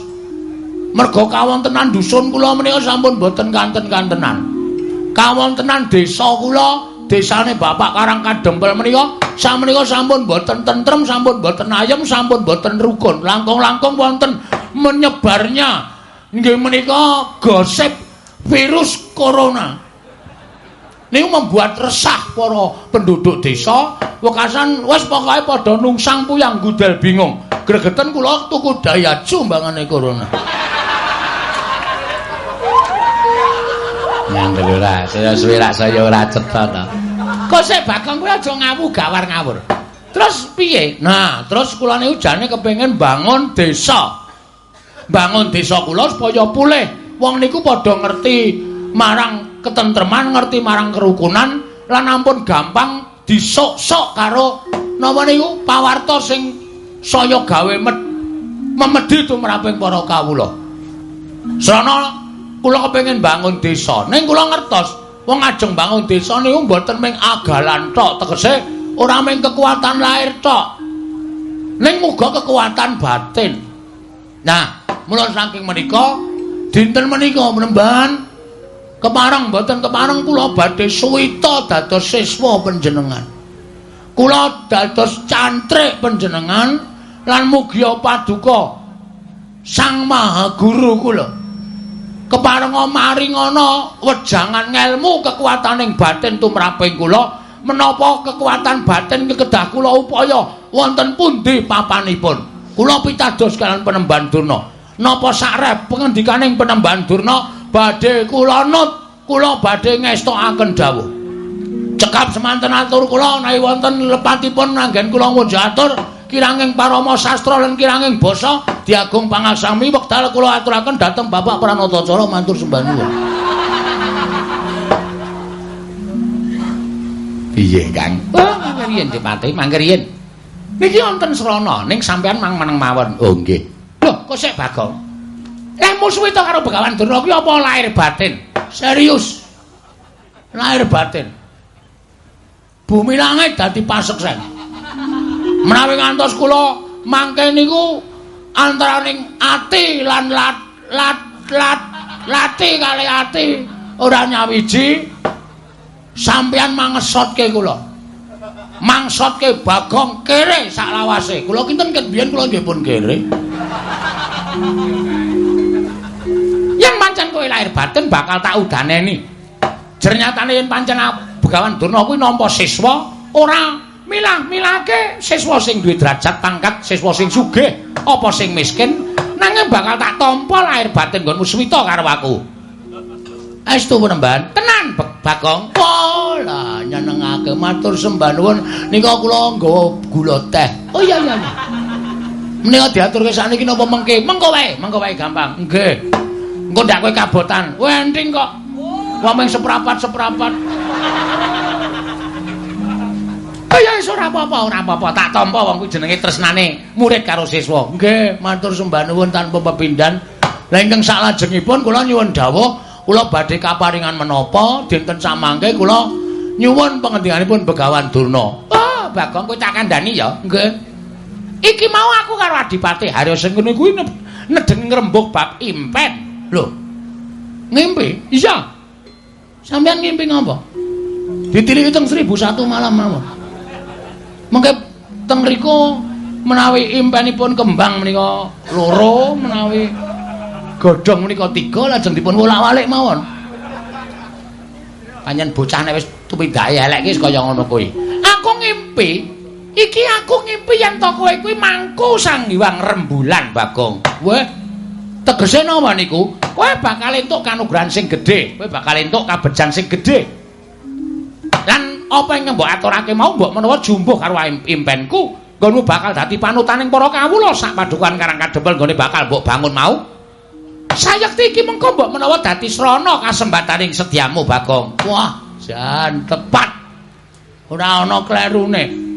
Merga kawontenan dusun kula menika sampun boten kanten-kantenan. Kawontenan desa kula, desane Bapak Karang Kadempel menika samenika sampun boten tentrem, sampun boten ayem, sampun boten rukun. Langkung-langkung wonten menyebarnya nggih menika gosip virus corona. Niku membuat resah para penduduk desa, wekasan wis pokoke padha nungsang puyang gudel bingung. Gregeten kula tuku daya jumbangane corona. Nang ora, saya suwe ra saya ora cetha to. Kok sik Bagong kuwi aja ngawu gawar ngawur. Terus piye? Nah, terus kula niku jane kepengin bangun desa. Bangun desa kula supaya pulih. Wong niku padha ngerti marang ketentreman, ngerti marang kerukunan lan ampun gampang disok-sok karo napa niku pawarta sing saya gawe met memedhi tumraping para kawula. Srana kula kepengin bangun desa. Ning kula ngertos Wong ajeng bangun desa niku mboten mung agalan tok, tegese ora mung kekuatan lahir tok. Ning muga kekuatan batin. Nah, mula saking menika dinten menika menemban kepareng mboten kepareng kula badhe suwita dados siswa panjenengan. Kula dados cantrik panjenengan lan mugi paduka Sang Maha Guru kula. keparenga maring ana wejangan ngelmu kekuataning batin tumraping kula menapa kekuatan batin kedah kula upaya wonten pundi papanipun kula pitados kalian penemban durna napa sakrep pengendikaning penemban durna badhe kula nut kula badhe ngestokaken dawuh cekap semanten atur kula nawi wonten lepatipun anggen kula ngunjatur kiranging parama sastra lan kiranging basa diagung pangasami wekdal kula aturaken dhateng Bapak Pranatacara matur sembah nuwun. Piye, Kang? Oh, mangkeriyen Dipati, mangkeriyen. Niki wonten srana ning sampean mang meneng mawon. Oh, nggih. Lho, kok sik Bagong? Eh musuh itu karo Begawan Durna kuwi apa lahir batin? Serius. Lahir batin. Bumi langit dadi paseksen. menawi ngantos kula mangke niku antaraning ati lan lat lat lat lati kali ati ora nyawiji sampeyan mangesotke kula mangsotke bagong kere sak lawase kula kinten ket biyen kula nggih pun kere yen pancen kowe lahir batin bakal tak udaneni jernyatane yen pancen begawan durna kuwi nampa siswa ora milah-milake siswa sing duwe derajat pangkat siswa sing sugih apa sing miskin. Nanging bakal tak tampa lahir batin nggonmu swita karo aku. Estu penemban tenan Bagong. Pola nyenengake matur sembah nuwun. Nika kula nggawa gula teh. Oh iya iya menika diaturke sakniki napa mengke mengko wae mengko wae gampang nggih engko ndak kowe kabotan wenting kok wong mung seprapat-seprapat Ya wis ora apa-apa, ora apa-apa. Tak tampa wong kuwi jenenge tresnane murid karo siswa. Nggih, matur sembah nuwun tanpa pepindhan. Lah ingkang salajengipun kula nyuwun dawuh, kula badhe kaparingan menapa dinten samangke kula nyuwun pangendikanipun Begawan Durna. Oh, Bagong kowe tak kandhani ya. Nggih. Iki mau aku karo Adipati Haryo Sengkuni kuwi nedeng ngrembug bab impen. Lho. Ngimpi? Iya. Sampeyan ngimpi ngapa? Ditilik hitung 1001 malam mawon. Mengke teng mriku menawi impenipun kembang menika loro, menawi godhong menika tiga lajeng dipun wolak-walik mawon. Panjen bocah nek wis tumindahe elek iki kaya ngono kuwi. Aku ngimpi, iki aku ngimpi to kowe kuwi mangku sang Hyang Rembulan, Bagong. Weh, tegese napa niku? Kowe bakal entuk kanugrahan sing gedhe, kowe bakal entuk kabejan sing gedhe. apa yang mbok aturake mau mbok menawa jumbuh karo impenku nggonmu bakal dadi panutaning para kawula sak padukan karang kadempel nggone bakal mbok bangun mau sayekti iki mengko mbok menawa dadi srana kasembataning sediamu Bagong wah jan tepat ora ana klerune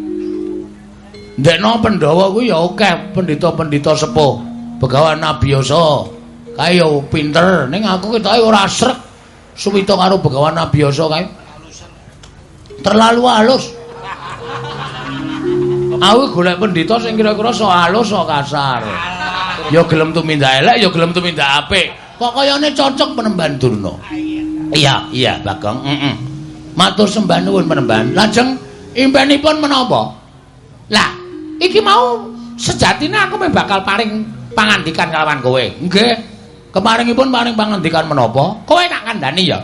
ndekno Pandhawa kuwi ya akeh pendhita-pendhita sepuh Begawan biasa. Kae yo pinter, ning aku ketoke ora srek. Suwita karo begawan biasa kae. Terlalu halus. Aku golek pendhita sing kira-kira so halus so kasar. Ya gelem tumindak elek, ya gelem tumindak apik. Kok kayane cocok penemban Durna. Iya, iya, Bagong. Heeh. Matur sembah nuwun penemban. Lajeng impenipun menapa? Lah, iki mau sejatine aku meh bakal paring pangandikan kalawan kowe. Nggih. Kemaringipun paring pangandikan menapa? Kowe tak kandhani ya.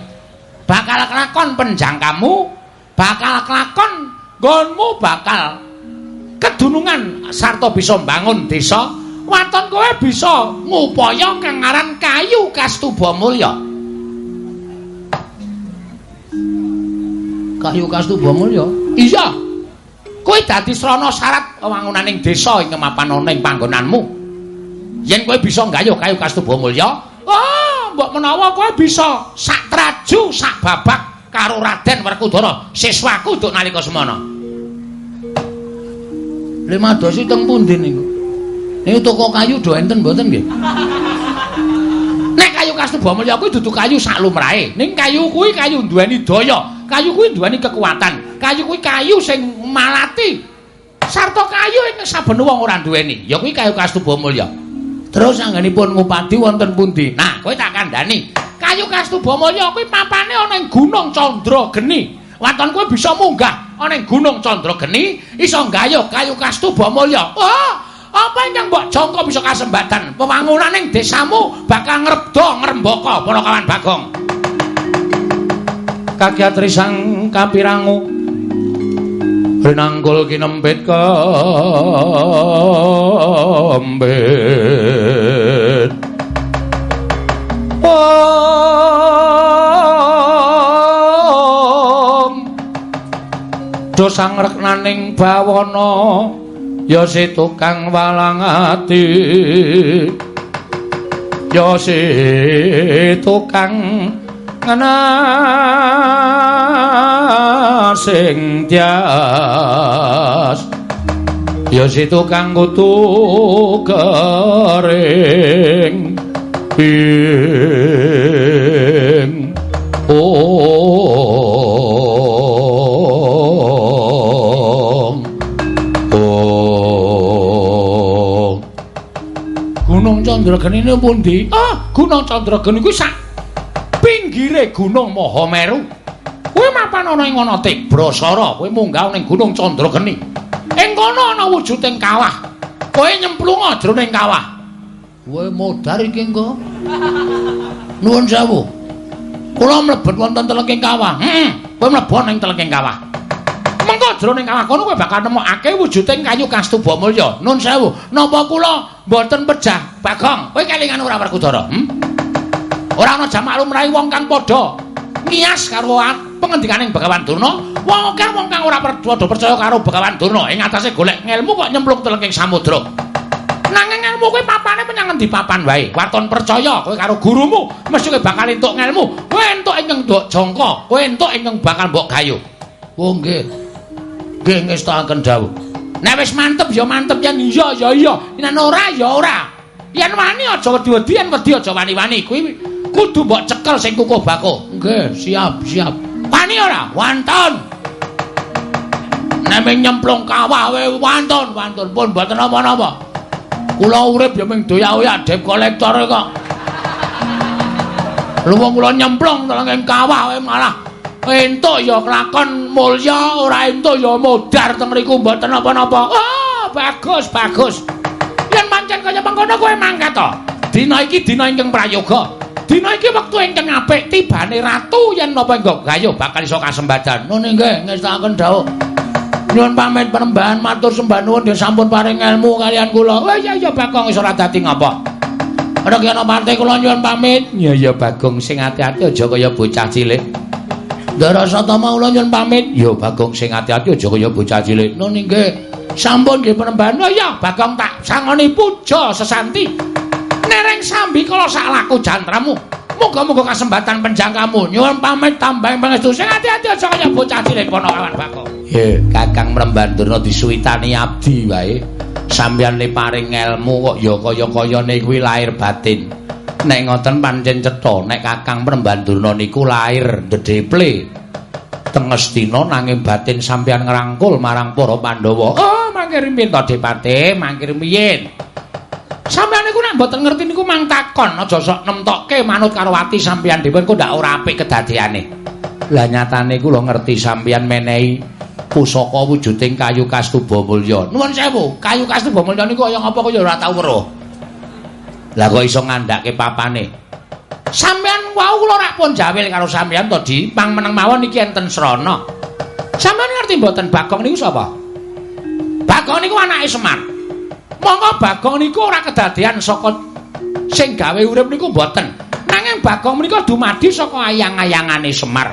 Bakal kelakon penjangkamu, bakal kelakon nggonmu bakal kedunungan sarta bisa mbangun desa. Waton kowe bisa ngupaya kang aran kayu kastuba mulya. Kayu kastuba mulya? Iya. Kowe dadi srana syarat wangunaning desa ing kemapan ana ing panggonanmu. Yen kowe bisa nggayuh kayu kastuba mulya, oh, mbok menawa kowe bisa sak traju sak babak karo Raden Werkudara, siswaku duk nalika semana. Lima dosi teng pundi niku? Niku toko kayu do enten mboten nggih? Nek kayu kastuba mulya kuwi dudu kayu sak lumrahe. Ning kayu kuwi kayu duweni daya. kayu kuwi duweni kekuatan. Kayu kuwi kayu sing malati. Sarta kayu ing saben wong ora duweni. Ya kuwi kayu kastuba mulya. Terus anggenipun ngupadi wonten pundi? Nah, kowe tak kandhani. Kayu kastuba mulya kuwi papane ana ing Gunung Candrageni. Waton kowe bisa munggah ana ing Gunung Candrageni, iso nggayuh kayu kastuba mulya. Oh, apa ingkang mbok jangka bisa kasembatan? Pewangunan ing desamu bakal ngrebdo ngrembaka para kawan Bagong. kagiat risang kapirangu rinanggul kinempit kembit om. Dosang reknaning bawono ya si tukang walang ati. Ya si tukang ngana sing tias ya situ kang kutu kering ing ong ong Gunung Candrageni ini pundi? Ah, Gunung Candrageni kuwi sak pinggire Gunung Mahameru. Kowe mapan ana ing ana Tibrasara, kowe munggah ning Gunung Candrageni. Ing kono ana wujuding kawah. Kowe nyemplung jroning kawah. Kowe modar iki engko. Nuwun sewu. Kula mlebet wonten telenging kawah. Heeh, kowe mlebu ning telenging kawah. Mengko jroning kawah kono kowe bakal nemokake wujuding kayu kastuba mulya. Nuwun sewu. Napa kula mboten pejah? Bagong, kowe kelingan ora Werkudara? Hm? Ora ana jamak lumrahe wong kang padha ngias karo pengendikaning Begawan Durna wong akeh wong kang ora padha percaya karo Begawan Durna ing atase golek ngelmu kok nyemplung telenging samudra. Nanging ilmu kuwi papane menyang endi papan wae? Waton percaya kowe karo gurumu mesti kowe bakal entuk ngelmu. Kowe entuk ingkang ndok jangka kowe entuk ingkang bakal mbok gayu oh nggih. Nggih ngestaken dawuh. Nek wis mantep ya mantep yen iya ya iya. Yen ora ya ora. Yen wani aja wedi-wedi yen wedi aja wani-wani. Kuwi kudu mbok cekel sing kukuh bako. Nggih, siap, siap. Wani ora? Wonten. Nek nyemplung kawah wae wonten, wonten pun mboten napa-napa. Kula urip ya ming doyak-oyak dep kolektor kok. Lha wong kula nyemplung nang kawah wae malah entuk ya kelakon mulya, ora entuk ya modar teng mriku mboten napa-napa. Oh, bagus, bagus. Yen pancen kaya mengkono kowe mangkat to. Dina iki dina ingkang prayoga. Dina iki wektu ingkang apik tibane ratu yen napa engko gayuh bakal iso kasembadan. Nune nggih ngestaken dawuh. Nyuwun pamit penembahan matur sembah nuwun ya sampun paring ilmu kalian kula. Oh iya iya Bagong iso ora dadi ngapa. Ana ki ana partai kula nyuwun pamit. Ya ya Bagong sing ati-ati aja kaya bocah cilik. Ndara Satama kula nyuwun pamit. Ya Bagong sing ati-ati aja kaya bocah cilik. Nune nggih sampun nggih penembahan. Iya Bagong tak sangoni puja sesanti. Nereng sambi kala sak laku jantramu. Muga-muga kasembatan penjangkamu nyuwun pamit tambah pangestu. Sing ati-ati aja kaya bocah cilik pono kawan bako. Nggih, Kakang Mrembandurna disuwitani abdi wae. Sampeyan paring ilmu kok ya kaya-kayane kuwi lahir batin. Nek ngoten pancen cetha, nek Kakang Prembandurna niku lahir dedeple. Tengestina nanging batin sampeyan ngrangkul marang para Pandhawa. Oh, mangkir minta Depate, mangkir miyin. Sampeyan niku nek mboten ngerti niku mang takon, aja sok nemtokke manut karo ati sampeyan dhewe kok ndak ora apik kedadeane. Lah nyatane kula ngerti sampeyan menehi pusaka wujuding kayu kastuba mulya. Nuwun sewu, kayu kastuba mulya niku kaya ngapa kok ya ora tau weruh. Lah kok iso ngandhake papane? Sampeyan wau kula rak pun jawil karo sampeyan to di pang meneng mawon iki enten srana. Sampeyan ngerti mboten Bagong niku sapa? Bagong niku anake Semar. Monggo Bagong niku ora kedadean saka sing gawe urip niku mboten. Nanging Bagong menika dumadi saka ayang-ayangane Semar.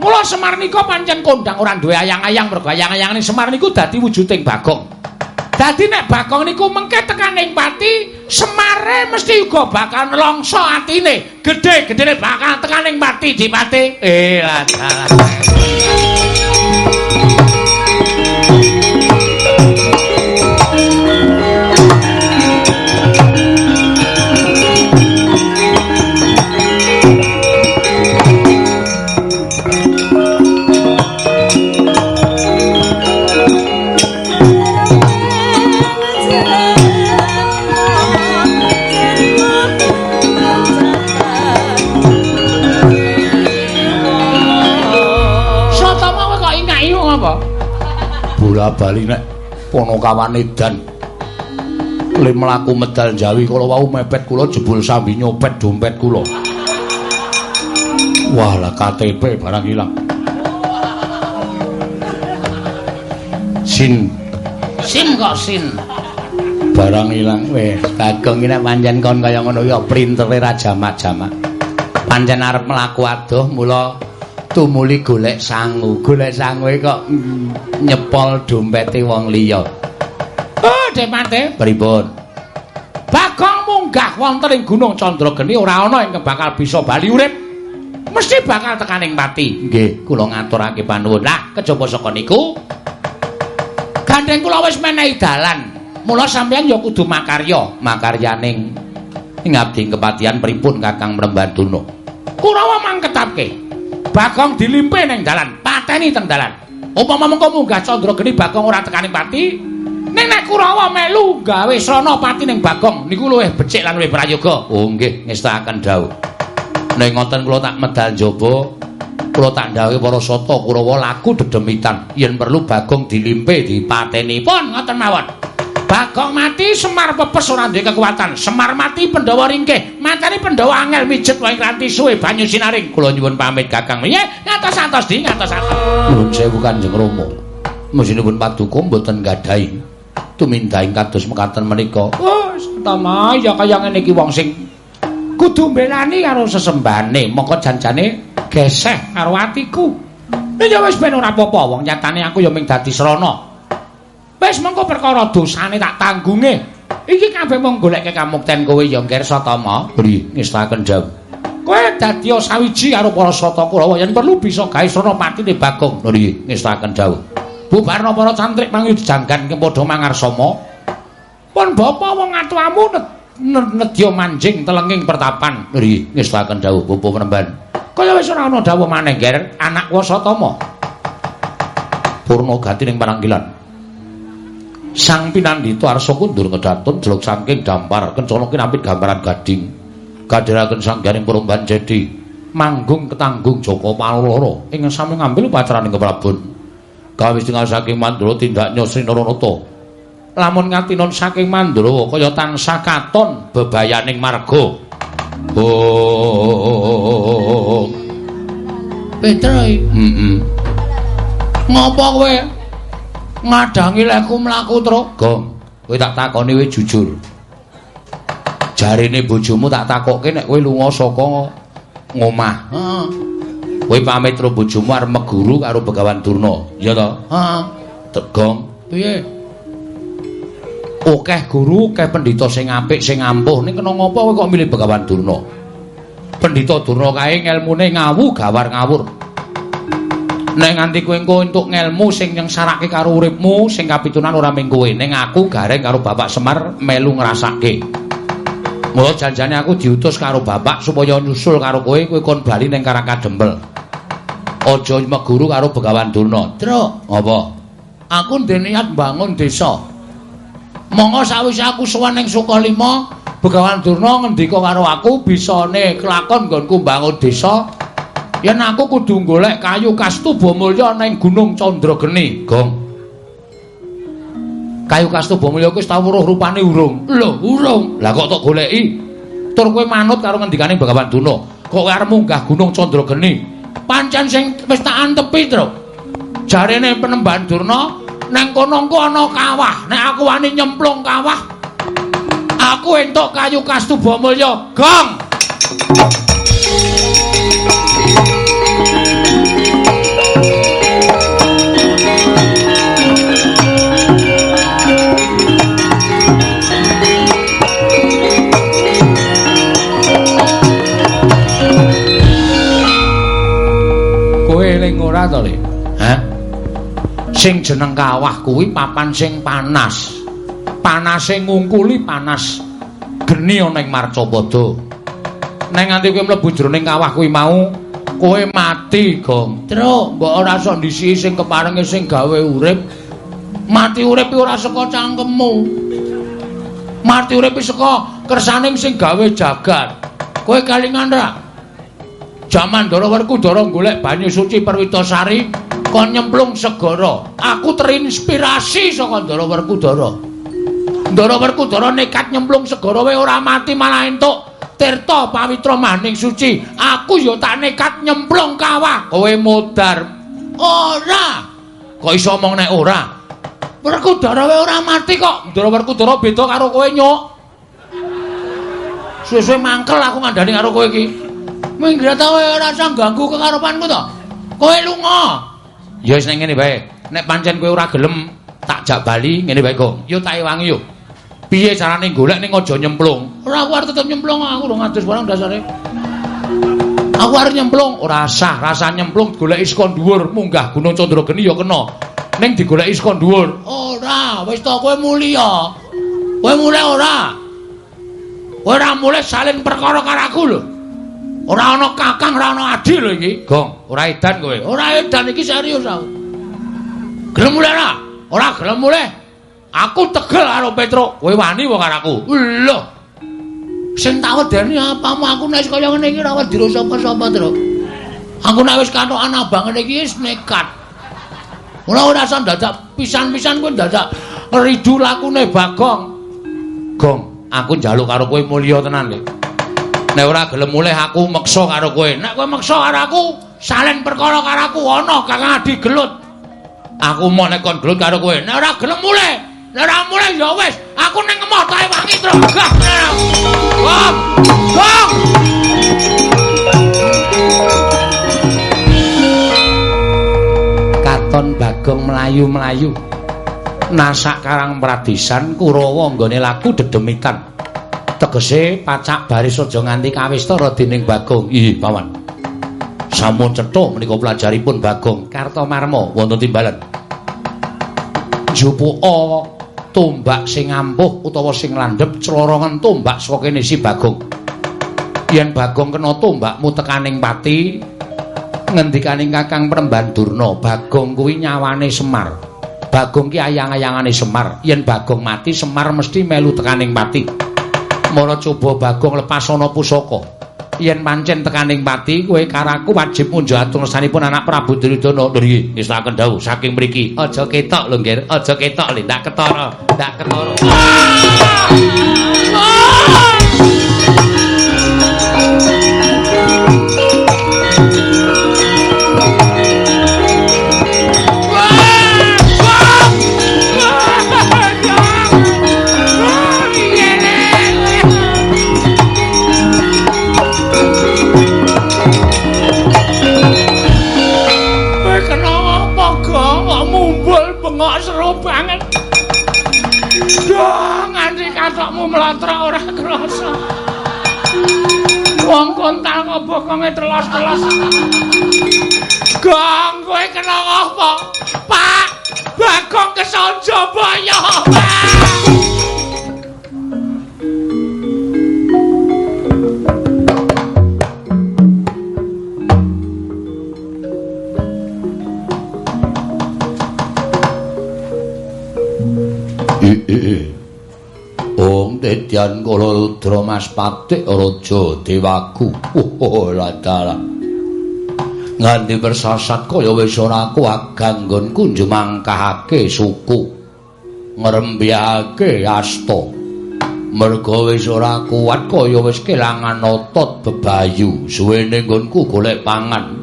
Mula Semar nika pancen kondang ora duwe ayang-ayang mergo ayang-ayangane Semar niku dadi wujuding Bagong. Dadi nek Bagong niku mengke tekaning pati, Semare mesti uga bakal nelongso atine. Gedhe-gedhene bakal tekaning pati dipati. Eh, lah. Bola bali nek ponokawan edan. Le mlaku medal jawi kala wau mepet kula jebul sambi nyopet dompet kula. Wah lah KTP barang ilang. Sin. Sin kok sin. Barang ilang weh kagong ini pancen kon kaya ngono ya printere ra jamak-jamak. Pancen arep mlaku adoh mula tumuli golek sangu. Golek sangu kok nyepol dompete wong liya. Oh, Demate, pripun? Bagong munggah wonten ing Gunung Candrageni ora ana ing bakal bisa bali urip. Mesti bakal tekaning pati. Nggih, kula ngaturake panuwun. Lah, kejaba saka niku gandeng kula wis menehi dalan. Mula sampeyan ya kudu makarya, makaryaning ing abdi kepatihan pripun Kakang Mrembanduna. Kurawa mangketake. Bagong dilimpe ning dalan, pateni teng dalan. Upama mengko munggah Candrageni Bagong ora tekaning pati, ning nek Kurawa melu gawe srana pati ning Bagong niku luwih becik lan luwih prayoga. Oh nggih, ngestakaken dawuh. Nek ngoten kula tak medal njaba, kula tak ndhawuhi para sata Kurawa laku dedemitan yen perlu Bagong dilimpe dipateni. Pun ngoten mawon. Bagong mati Semar pepes ora duwe kekuatan. Semar mati Pandhawa ringkih. Matane Pandhawa angel mijet wae kanthi suwe banyu sinaring. Kula nyuwun pamit Kakang. Nggih, ngatos-atos di ngatos-atos. Nuwun sewu Kanjeng Rama. Mesinipun paduka mboten gadahi tumindahing kados mekaten menika. Oh, utama ya kaya ngene iki wong sing kudu mbelani karo sesembane. Mongko janjane geseh karo atiku. Ya wis ben ora apa-apa wong nyatane aku ya ming dadi srana. Wis mengko perkara dosane tak tanggunge. Iki kabeh mung goleke kamukten kowe ya Kersa Tama. Bri, ngestaken jam. Kowe dadi sawiji karo para sata Kurawa yen perlu bisa gawe srana patine Bagong. Bri, ngestaken jauh. Bubarna para cantrik mangyu dijanggan ke padha mangarsama. Pun bapa wong atuamu nedya manjing telenging pertapan. Bri, ngestaken jauh bapa penemban. Kaya wis ora ana dawuh maneh, Ger, anak Wasatama. Purna gati ning pananggilan. Sang Pinandita arsa kundur ngedatun jeluk saking dampar kencana kinapit gambaran gading. Kadhiraken sanggaring perumban jadi manggung ketanggung Joko Paloro ing sami ngambil pacaraning keprabon. Kawis tinggal saking Mandura tindak nyosri Naranata. Lamun ngatinon saking Mandura kaya tansah katon bebayaning marga. Oh. Petra. Heeh. Ngopo kowe? Ngadangi lekku mlaku terus. Gong, kowe tak takoni kowe jujur. Jarine bojomu tak takokke nek kowe lunga saka ngomah. Heeh. Kowe pamit karo bojomu arep meguru karo Begawan Durna, ya to? Heeh. Tegong. Piye? Okeh guru, okeh pendhita sing apik, sing ampuh. Ning kena ngopo kowe kok milih Begawan Durna? Pendhita Durna kae ngelmune ngawu gawar ngawur. Nek nganti kowe engko entuk ngelmu sing nyengsarake karo uripmu, sing kapitunan ora ming kowe. Ning aku gareng karo Bapak Semar melu ngrasake. Mula janjane aku diutus karo bapak supaya nyusul karo kowe, kowe kon bali ning Karakadembel. Aja meguru karo Begawan Durna. Truk, Apa? aku ndek niat bangun desa. Monggo sawise aku sowan ning Sukalima, Begawan Durna ngendika karo aku bisane kelakon nggonku bangun desa. Yen aku kudu golek kayu kastuba mulya ning Gunung Candrageni, Gong. Kayu Kastuba Mulya kuwi tau weruh rupane urung. Lho, urung. Lah kok tok goleki? Tur kowe manut karo ngendikane Begawan Durna. Kok kowe arep munggah Gunung Candrageni? Pancen sing wis tak antepi, Truk. Jarene penemban Durna nang kono engko ana kawah. Nek aku wani nyemplung kawah, aku entuk kayu kastuba mulya. Gong. Eling ora to, Le? Hah? Sing jeneng kawah kuwi papan sing panas. Panase ngungkuli panas geni ana ing Marcapada. Nek nganti kowe mlebu jroning kawah kuwi mau, kowe mati, Gong. Truk, mbok ora sok ndisiki sing keparenge sing gawe urip. Mati urip ora saka cangkemmu. Mati urip saka kersaning sing gawe jagat. Kowe kalingan ra? Jaman Ndara golek banyu suci Perwitasari kon nyemplung segara. Aku terinspirasi saka Ndara Werkudara. Ndara Werkudara nekat nyemplung segara wae ora mati malah entuk tirta pawitra maning suci. Aku ya tak nekat nyemplung kawah. Kowe modar. Ora. Kok iso omong nek ora? Werkudara wae ora mati kok. Ndara Werkudara beda karo kowe, Nyuk. Suwe-suwe mangkel aku ngandani karo kowe iki. Minggir ta wae ora usah ganggu kekarepanku to. Kowe lunga. Ya wis nek ngene bae. Nek pancen kowe ora gelem tak jak bali ngene bae, Gong. Yo tak ewangi yo. Piye carane golek ning aja nyemplung? Ora aku arep tetep nyemplung aku ora ngadus barang dasare. Aku arep nyemplung. Ora sah, rasa nyemplung goleki saka dhuwur, munggah Gunung Candrageni ya kena. Ning digoleki saka dhuwur. Ora, wis to kowe mulia. Kowe mulih ora? Kowe ora mulih salin perkara karo aku lho. Ora ana kakang, ora ana adi lho iki. Gong, ora edan kowe. Ora edan iki serius aku. Gelem mulih ora? Ora gelem mulih. Aku tegel karo Petro. Kowe wani wae karo aku. Lho. Sing tak wedeni apamu aku nek kaya ngene iki ora wedi sapa-sapa, Tru. Aku nek wis katokan abang ngene iki wis nekat. Ora ora usah dadak pisan-pisan kowe dadak ridu lakune Bagong. Gong, aku njaluk karo kowe mulya tenan, Le. Nek ora gelem mulih aku meksa karo kowe. Nek kowe meksa karo aku, salen perkara karo aku ana Kakang Adi gelut. Aku mau nek kon gelut karo kowe. Nek ora gelem mulih, nek ora mulih ya wis, aku ning emoh tae wangi terus. Gah. Gong. Gong. Katon Bagong melayu-melayu. Nasak Karang Pradisan Kurawa nggone laku dedemikan. Tegese pacak baris aja nganti kawistara dening Bagong. Ih, Paman. Sampun cetha menika pelajaripun Bagong Kartomarma wonten timbalan. Jupuka tombak sing ampuh utawa sing landhep clorongan tombak saka kene si Bagong. Yen Bagong kena tombakmu tekaning pati, ngendikaning Kakang Premban Durna, Bagong kuwi nyawane Semar. Bagong ki ayang-ayangane Semar. Yen Bagong mati, Semar mesti melu tekaning pati. Mara coba Bagong lepas ana pusaka. Yen pancen tekaning pati, kowe karaku wajib munjo atur sanipun anak Prabu Duryudana. Nggih, wis tak kendhau saking mriki. Aja ketok lho, Nggir. Aja ketok lho, ndak ketara. Ndak ketara. Kok bokonge telos-telos. Bagong kowe kena apa? Pak, Bagong kesonjo boyo, Pak. Om Dedyan Kala Rudra Mas Patik Raja Dewaku. Oh, ladala. Nganti bersasat kaya wis ora aku aganggon kunjuk mangkahake suku. Ngrembiyake asta. Merga wis ora kuat kaya wis kelangan otot bebayu. Suwene nggonku golek pangan.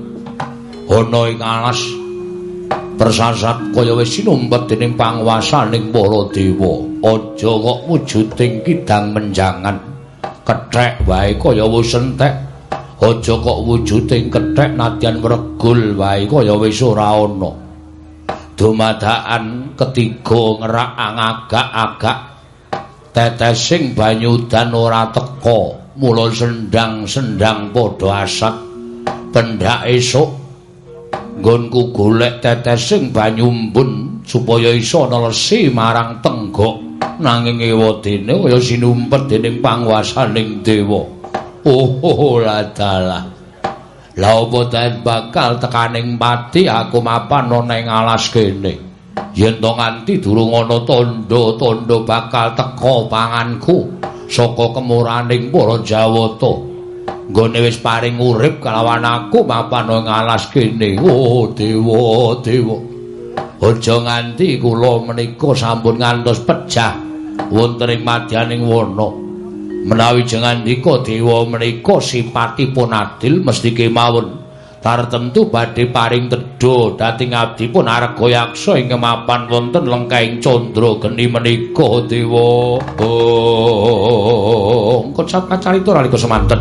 Ana ing alas persasat kaya wis sinumpet dening panguwasaning para dewa aja kok wujuding kidang menjangan kethek wae kaya wis entek. Aja kok wujuding kethek nadyan wregul wae kaya wis ora ana. Dumadakan ketiga ngerak angagak-agak tetesing banyu dan ora teka. Mula sendang-sendang padha asak pendak esuk nggonku golek tetesing banyu embun supaya isa nelesi marang tenggok nanging ewadene kaya sinumpet dening panguwasaning dewa. Oh, oh ladalah la opo bakal tekaning pati aku mapan ana ing alas kene. Yen to nganti durung ana tandha-tandha bakal teka panganku saka kemuraning para jawata. Nggone wis paring urip kalawan aku mapan ing alas kene. Oh dewa dewa. Aja nganti kula menika sampun ngantos pecah wonten ing madyaning wana menawi jengandika dewa menika sipatipun adil mesti kemawon. Tartemtu badhe paring tedha dhateng abdi pun arga yaksa ing mapan wonten lengkaing candra geni menika dewa. Oh engko sapa carita nalika semanten?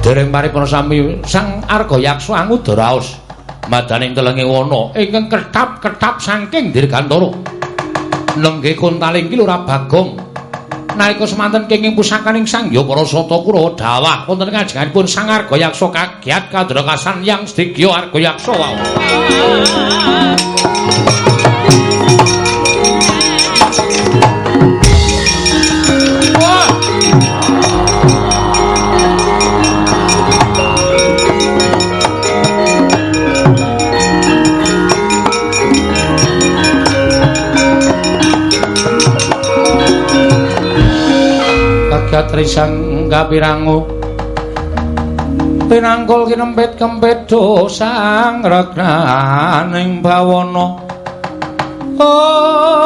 Dereng paripun sami Sang Arga Yaksa angudha raos madaning telenge wana ingkang ketap-ketap saking Dirgantara. Nenggih kuntaling ki ora bagong. Nalika semanten kenging pusakaning Sang Ya Parasata Kurawa dawah wonten kajenganipun Sang Arga Yaksa kagiat kadrakasan yang sedya Arga Yaksa wau. Trisang kapirangu pinangkul kinempit kempit dosang regnaning bawana. Oh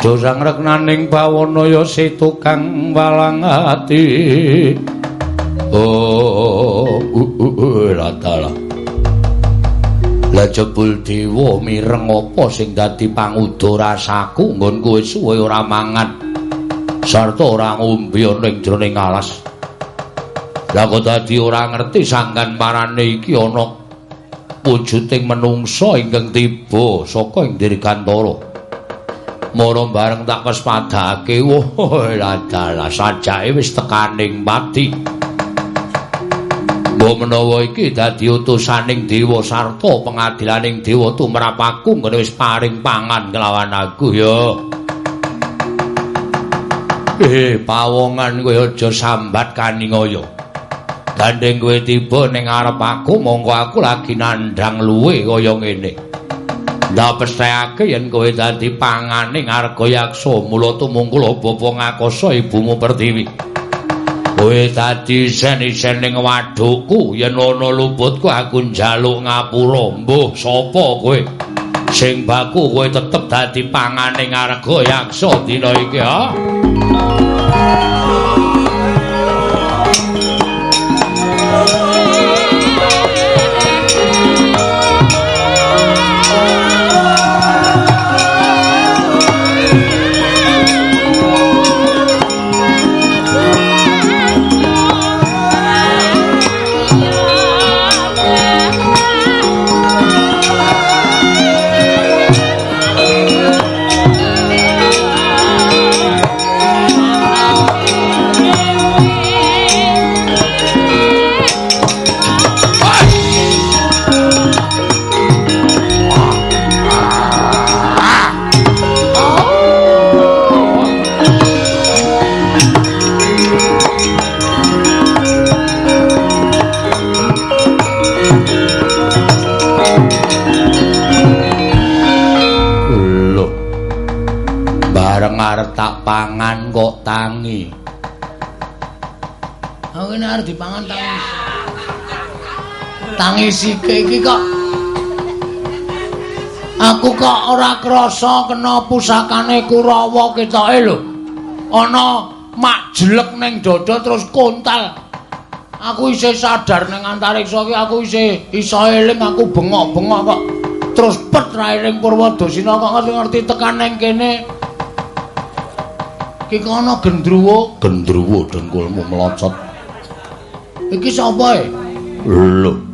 dosang regnaning bawana ya si tukang walang ati. Oh uh, uh, uh, Lah jebul dewa mireng apa sing dadi pangudha rasaku nggon kowe suwe ora mangan sarta ora ngombe ning jroning alas. Lah kok dadi ora ngerti sangkan marane iki ana wujuding menungsa ingkang tiba saka ing dirgantara. Mara bareng tak pespadake, wah ladalah sajake wis tekaning pati. Menawa iki dadi utusaning dewa sarta pengadilaning dewa tumrap aku ngene wis paring pangan kelawan aku ya. Eh, pawongan kowe aja sambat kaningaya. Gandeng kowe tiba ning arep aku mongko aku lagi nandhang luwe kaya ngene. Ndak pesthekake yen kowe dadi panganing arga yaksa mula tumungkul bapa ngakasa ibumu Pertiwi. Kowe dadi sen-sen ning wadukku yen ana luputku aku njaluk ngapura. Mbuh sapa kowe? Sing baku kowe tetep dadi panganing arga yaksa dina iki ha Tangi sike iki kok. Aku kok ora krasa kena pusakane Kurawa ketoke lho. Ana mak jelek ning dada terus kontal. Aku isih sadar ning antariksa iki aku isih iso eling aku bengok-bengok kok. Terus pet rairing Purwadasina kok ngerti-ngerti tekan ning kene. Iki kono gendruwo, gendruwo dengkulmu melocot. Iki sapa e? Lho.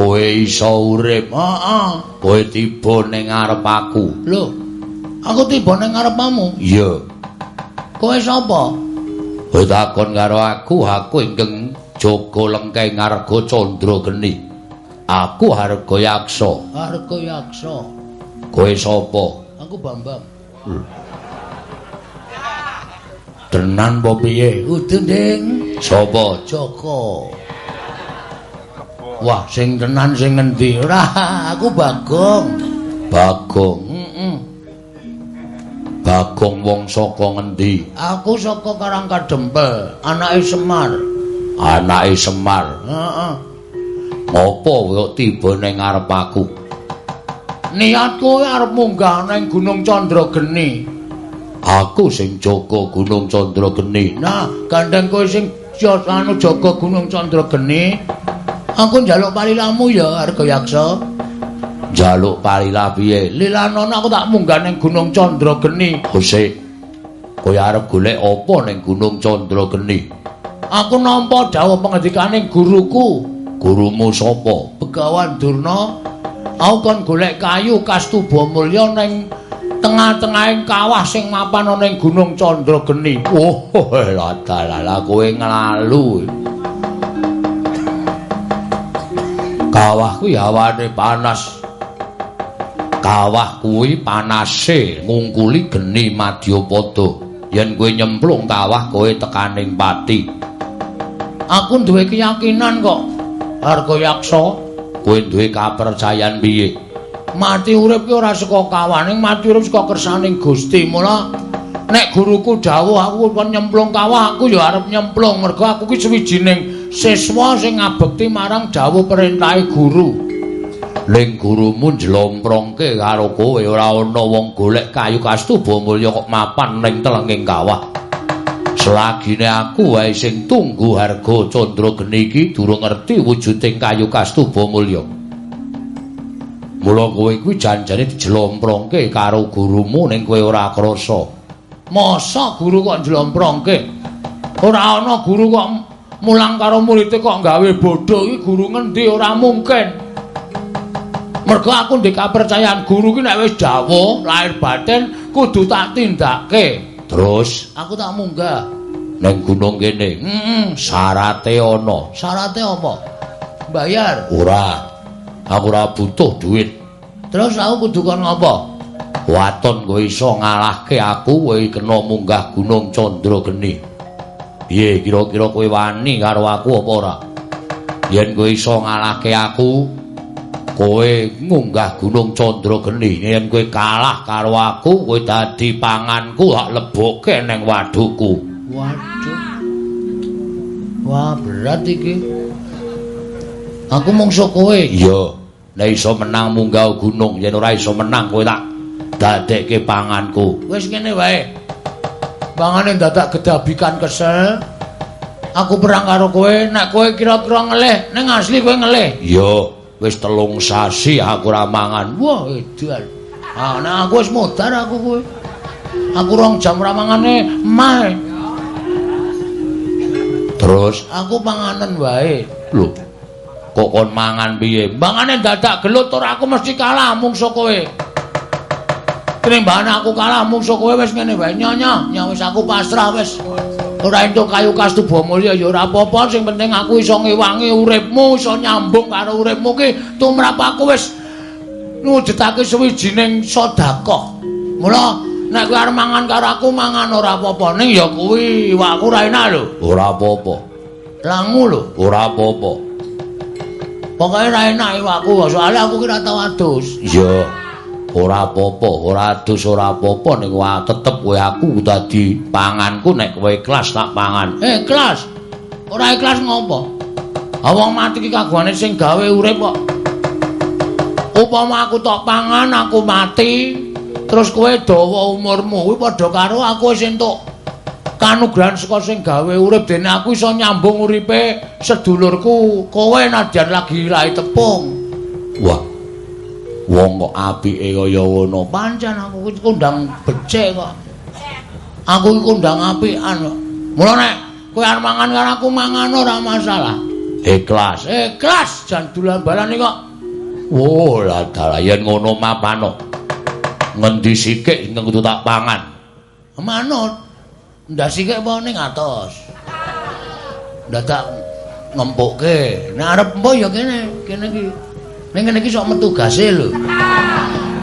Kowe iso urip. Heeh. Kowe tiba ning ngarep aku. Lho. Aku tiba ning ngarepmu. Iya. Kowe sapa? Kowe takon karo aku, aku ingkang jaga lengkeng ngarga Candra Geni. Aku Harga Yaksa. Harga Yaksa. Kowe sapa? Aku Bambang. Tenan apa piye? Kudu, Ding. Sapa? Joko. Wah, sing tenan sing ngendi? Ora, aku Bagong. Bagong. Heeh. Bagong wong saka ngendi? Aku saka Karangkadempel, anake Semar. Anake Semar. Heeh. Ngopo kok tiba ning ngarep aku? Niatku arep munggah ning Gunung Candrageni. Aku sing jaga Gunung Candrageni. Nah, gandeng kowe sing anu jaga Gunung Candrageni. Aku njaluk palilamu ya, Arga Yaksa. Njaluk palilah piye? Lilanana aku tak munggah ning Gunung Candrageni. Ose. Kowe arep golek apa ning Gunung Candrageni? Aku nampa dawuh pangandikaning guruku, Gurumu sapa? Begawan Durna. Aku kon golek kayu Kastuba Mulya ning tengah-tengahing kawah sing mapan ana ning Gunung Candrageni. Oh, la dalala kowe nglalu. Kawah kuwi awane panas. Kawah kuwi panase ngungkuli geni Madyapada. Yen kowe nyemplung kawah kowe tekaning pati. Aku duwe keyakinan kok, Harga Yaksa. Kowe duwe kapercayan piye? Mati urip ki ora saka kawaning, mati urip saka kersaning Gusti. Mula nek guruku dawuh aku kon nyemplung kawah, aku ya arep nyemplung mergo aku ki suwijining siswa sing ngabekti marang dawuh perintahe guru. Ling gurumu njlomprongke karo kowe ora ana wong golek kayu kastuba mulya kok mapan ning telenging kawah. Selagine aku wae sing tunggu harga Candrageni iki durung ngerti wujuding kayu kastuba mulya. Mula kowe kuwi janjane dijlomprongke karo gurumu ning kowe ora krasa. Masa guru kok njlomprongke? Ora ana guru kok mulang karo murid kok gawe bodho iki guru ngendi ora mungkin. Mergo aku ndek kapercayaan guru ki nek wis dawuh lahir batin kudu tak tindake. Terus Aku tak munggah. ning gunung kene Heeh. syarate ana. Syaratnya apa? Bayar. Ora. Aku ora butuh duit. Terus aku kudu kon ngopo? Waton kowe iso ngalahke aku kowe kena munggah Gunung Candrageni. Piye kira-kira kowe wani karo aku apa ora? Yen kowe iso ngalahke aku, kowe munggah Gunung Candrageni. Yen kowe kalah karo aku, kowe dadi panganku hak lebokke ning wadhuku. Waduh. Wah, berat iki. Aku mungsu kowe. Iya, nek iso menang munggah gunung, yen ora iso menang kowe tak dadekke panganku. Wis ngene wae. Bangane dadak gedabikan kesel. Aku perang karo kowe, nek kowe kira-kira ngelih, ning asli kowe ngelih. Iya, wis telung sasi aku ora mangan. Wah, edan. Ah, nek aku wis modar aku kowe. Aku rong jam ora mangane mae. Terus Aku panganan wae. lho, kok kon mangan piye? Bangane dadak gelut tur aku mesti kalah mungsu kowe. Tinimbang aku kalah mungsu kowe wis ngene wae nyonya, ya wis aku pasrah wis. Ora entuk kayu kastuba mulya ya ora apa-apa, sing penting aku iso ngewangi uripmu, iso nyambung karo uripmu ki tumrap aku wis ngujudake suwijining sedekah. Mula nek kowe arep mangan karo aku mangan ora apa-apa, ning ya kuwi iwakku ra enak lho. Ora apa-apa. Langu lho. Ora apa-apa. Pokoke ra enak iwakku, soalnya aku ki ra tau adus. Iya. Ora apa-apa, ora adus ora apa-apa ning wae tetep kowe aku dadi panganku nek kowe ikhlas tak pangan. Eh, ikhlas. Ora ikhlas ngopo? Awang mati ki kagungane sing gawe urip kok. Upama aku tok pangan aku mati, terus kowe dawa umurmu kuwi padha karo aku wis entuk kanugrahan saka sing gawe urip dene aku iso nyambung uripe sedulurku kowe nadyan lagi lae tepung. Wah, wong kok apike kaya ngono? Pancen aku kondang becik kok. Aku iki kondang apikan kok. Mula nek kowe arep mangan karo aku mangan ora masalah. Ikhlas ikhlas. Jan dulan balane kok. Oh la dalayan ngono mapano ngendi sikik sing kudu tak pangan. Manut. Ndak sikik apa ning atos? Ndak tak ngempukke. Nek arep empo ya kene kene iki Ning kene iki sok metu gase lho.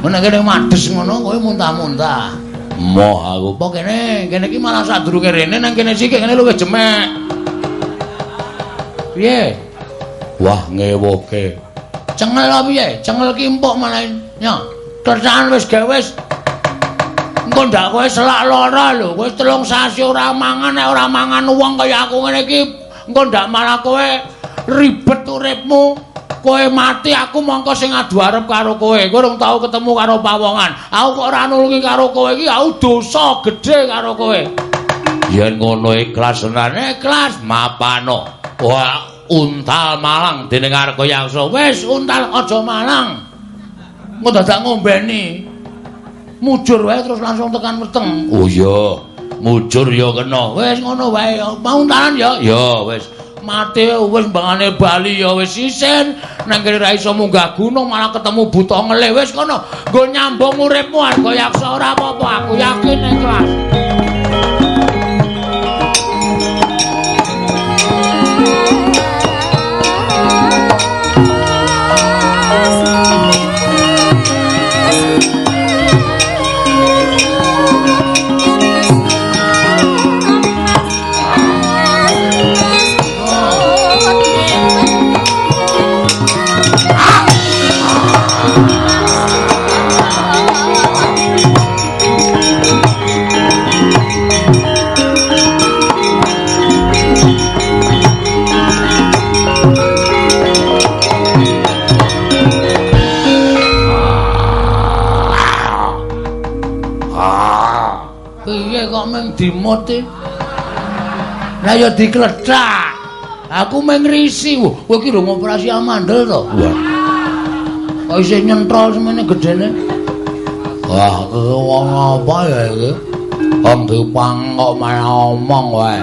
Nek kene mades ngono kowe muntah-muntah. Moh aku. Apa kene? Kene iki malah sadurunge rene nang kene sik kene luwih jemek. Piye? Wah ngewoke. Cengel apa piye? Cengel ki empuk malah nyo. Kerjaan wis gawe wis. Engko ndak kowe selak lara lho. Kowe telung sasi ora mangan nek ora mangan wong kaya aku ngene iki. Engko ndak malah kowe ribet uripmu. Kowe mati aku mongko sing adu arep karo kowe. Kowe urung tau ketemu karo pawongan. Aku kok ora nulungi karo kowe iki aku dosa gedhe karo kowe. Yen ngono ikhlas tenan ikhlas mapano? Wah untal malang dening arko yakso wis untal aja malang. Engko dadak ngombeni. Mujur wae terus langsung tekan weteng. Oh iya mujur ya kena. Wis ngono wae mau untalan ya? Ya wis mati wis mbangane Bali ya wis isin nang kene ra iso munggah gunung malah ketemu buta ngele wis kono nggo nyambung uripmu arga yaksa ora apa-apa aku yakin ikhlas dimut e. Lah ya dikledak. Aku meng risi. Kowe iki rung operasi amandel to? Wah. Kok isih nyentrol semene gedene? Wah, wong apa ya iki? Wong dipang kok malah omong wae.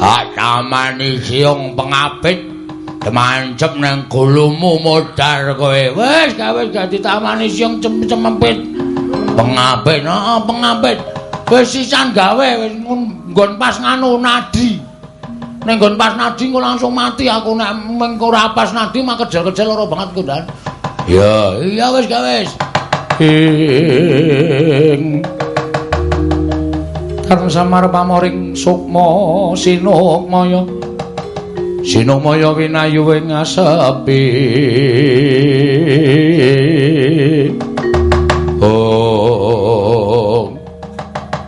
Hak tamani siung pengapit demancep nang gulumu modar kowe. Wis gawe dadi tamani siung cem-cempit. Pengapit, heeh, pengapit. Wis sisan gawe wis nggon pas nganu nadi. Ning nggon pas nadi kok langsung mati aku nek mengko ora pas nadi mak kejel-kejel lara banget kok dan. Ya iya wis gawe wis. Karena samar pamoring sukma sinukmaya. Sinukmaya winayu ing asepi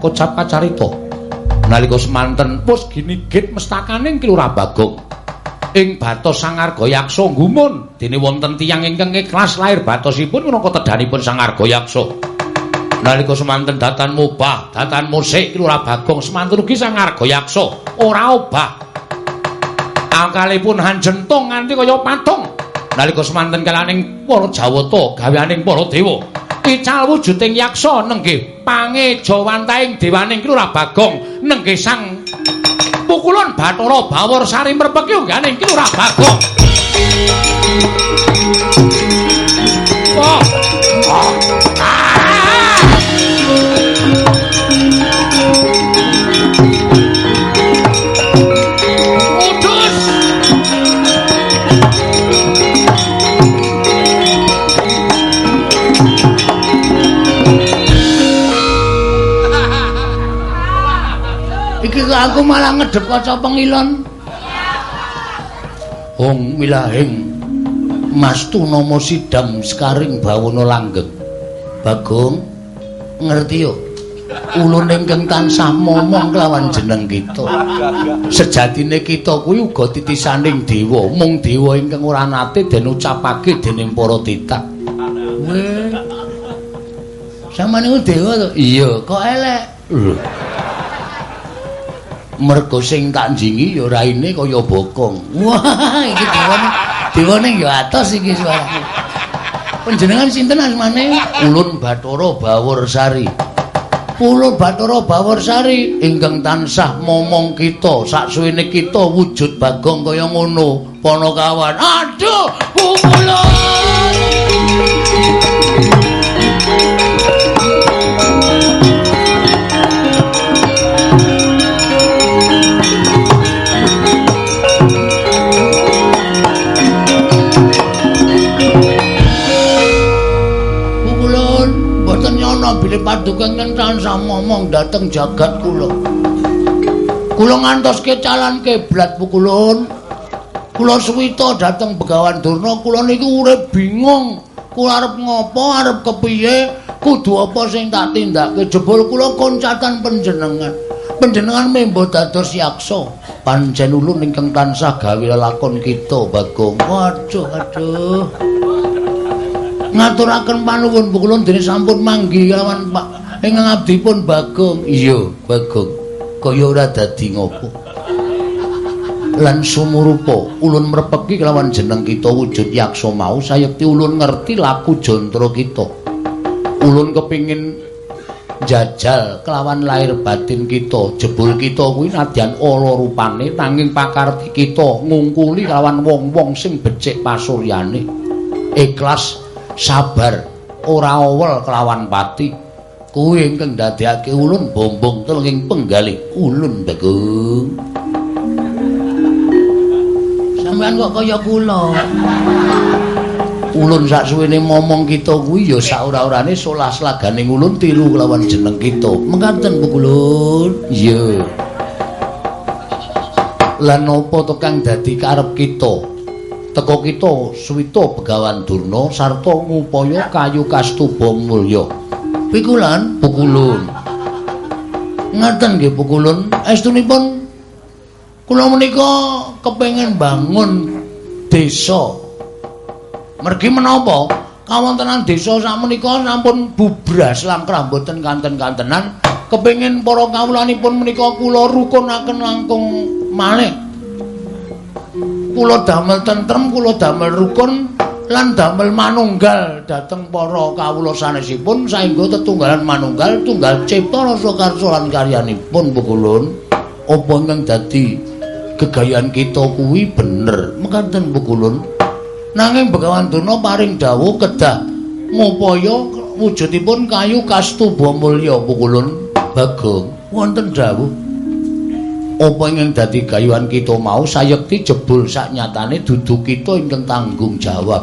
kocap kacarita nalika semanten pus ginigit mestakaning kelurahan Bagong. Ing batos Sangarga Yaksa gumun dene wonten tiyang ingkang ikhlas lair batosipun minangka tedhanipun Sangarga Yaksa nalika semanten datan mubah datan musik kelurahan Bagong. Semanten ugi Sangarga Yaksa ora obah. Angkalipun hanjentung nganti kaya patung. Nalika semanten kalaning para Jawata gaweaning para dewa ical wujuding yaksa nenggih pange jawantaing dewaning Kilurah Bagong nenggih sang pukulun Bathara Bawur Sari yungganing Kilurah Bagong Wah aku malah ngedep kaca pengilon. Wong milahing Mas Tunama sidam sekaring bawana langgeng. Bagong ngerti yo. Ulun ingkang tansah momong kelawan jeneng kita. Sejatine kita kuwi uga titisaning dewa, mung dewa ingkang ora nate den ucapake dening para titah. Weh. Samane dewa to? Iya, kok elek. Mergo sing tak jingi ya raine kaya bokong. Wah, iki dewane. Dewane ya atos iki suarane. Panjenengan sinten asmane? Ulun Bathara Bawur Sari. Ulun Bathara Bawur Sari ingkang tansah momong kita saksuwene kita wujud bagong kaya ngono. Panakawan. Aduh, pukulun. Bilih paduka ingkang tansah momong dhateng jagat kula. Kula ngantoske calan kiblat pukulun. Kula suwita dhateng Begawan Durna, kula niku urip bingung. Kula arep ngopo, arep kepiye, kudu apa sing tak tindakake. Jebul kula koncatan panjenengan. Panjenengan membo dados yaksa. Pancen ulun ingkang tansah gawe lakon kita, Bagong. Waduh, aduh. Ngaturaken panuwun pukulun dene sampun manggi kelawan Pak ingkang abdipun Bagong. Iya, Bagong. Kaya ora dadi ngopo. Lan sumurupa ulun mrepeki kelawan jeneng kita wujud yaksa mau sayekti ulun ngerti laku jantra kita. Ulun kepingin jajal kelawan lahir batin kita jebul kita kuwi nadyan ala rupane nanging pakarti kita ngungkuli kelawan wong-wong sing becik pasuryane ikhlas sabar. Ora owel kelawan pati. Kuwi ingkang dadekake ulun bombong telenging penggalih ulun bagung sampean kok kaya kula? Ulun sak suwene momong kita kuwi ya sak ora-orane solas lagane ulun tiru kelawan jeneng kita. Mengkaten Bu Kulun. Iya. Lan apa to kang dadi karep kita teko kita suwita begawan durna sarta ngupaya kayu kastuba mulya. Pikulan? Pukulun. Ngaten nggih pukulun. Estunipun? Kula menika kepengin bangun desa. Mergi menapa? Kawontenan desa sakmenika sampun bubras langkrah mboten kanten-kantenan. Kepengin para kawulanipun menika kula rukunaken langkung malih kula damel tentrem kula damel rukun lan damel manunggal dhateng para kawula sanesipun saengga tetunggalan manunggal tunggal cipta rasa karsa lan karyanipun pukulun apa ingkang dadi gegayan kita kuwi bener. Mekaten pukulun nanging Begawan Durna paring dawuh kedah ngupaya wujudipun kayu kastuba mulya pukulun bagong wonten dawuh apa ingkang dadi gayuhan kita mau sayekti jebul sak nyatane dudu kita ingkang tanggung jawab.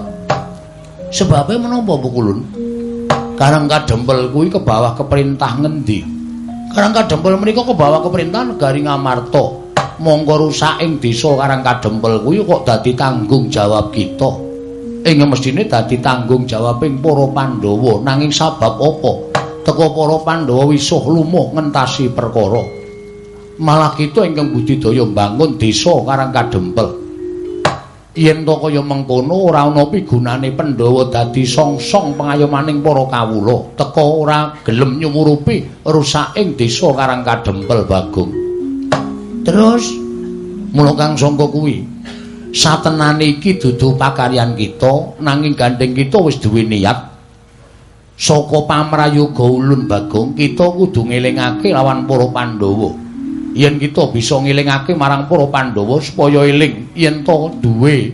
Sebabe menapa pukulun? Karang kadempel kuwi ke bawah keperintah ngendi? Karang kadempel menika ke bawah keperintah negari Ngamarta. Monggo rusak ing desa Karang kadempel kuwi kok dadi tanggung jawab kita. Ing mestine dadi tanggung jawab ing para Pandhawa nanging sabab apa? Teko para Pandhawa wisuh lumuh ngentasi perkara. Malah kita ingkang budidaya mbangun desa karang kadempel. Yen to kaya mengkono ora ana pigunane Pandhawa dadi song-song pengayomaning para kawula, teka ora gelem nyumurupi rusaking desa karang kadempel Bagong. Terus mula kang sangka kuwi satenane iki dudu pakaryan kita nanging gandeng kita wis duwe niat saka pamrayoga ulun Bagong kita kudu ngelingake lawan para Pandhawa. Yen kita bisa ngilingake marang para Pandhawa supaya eling yen to duwe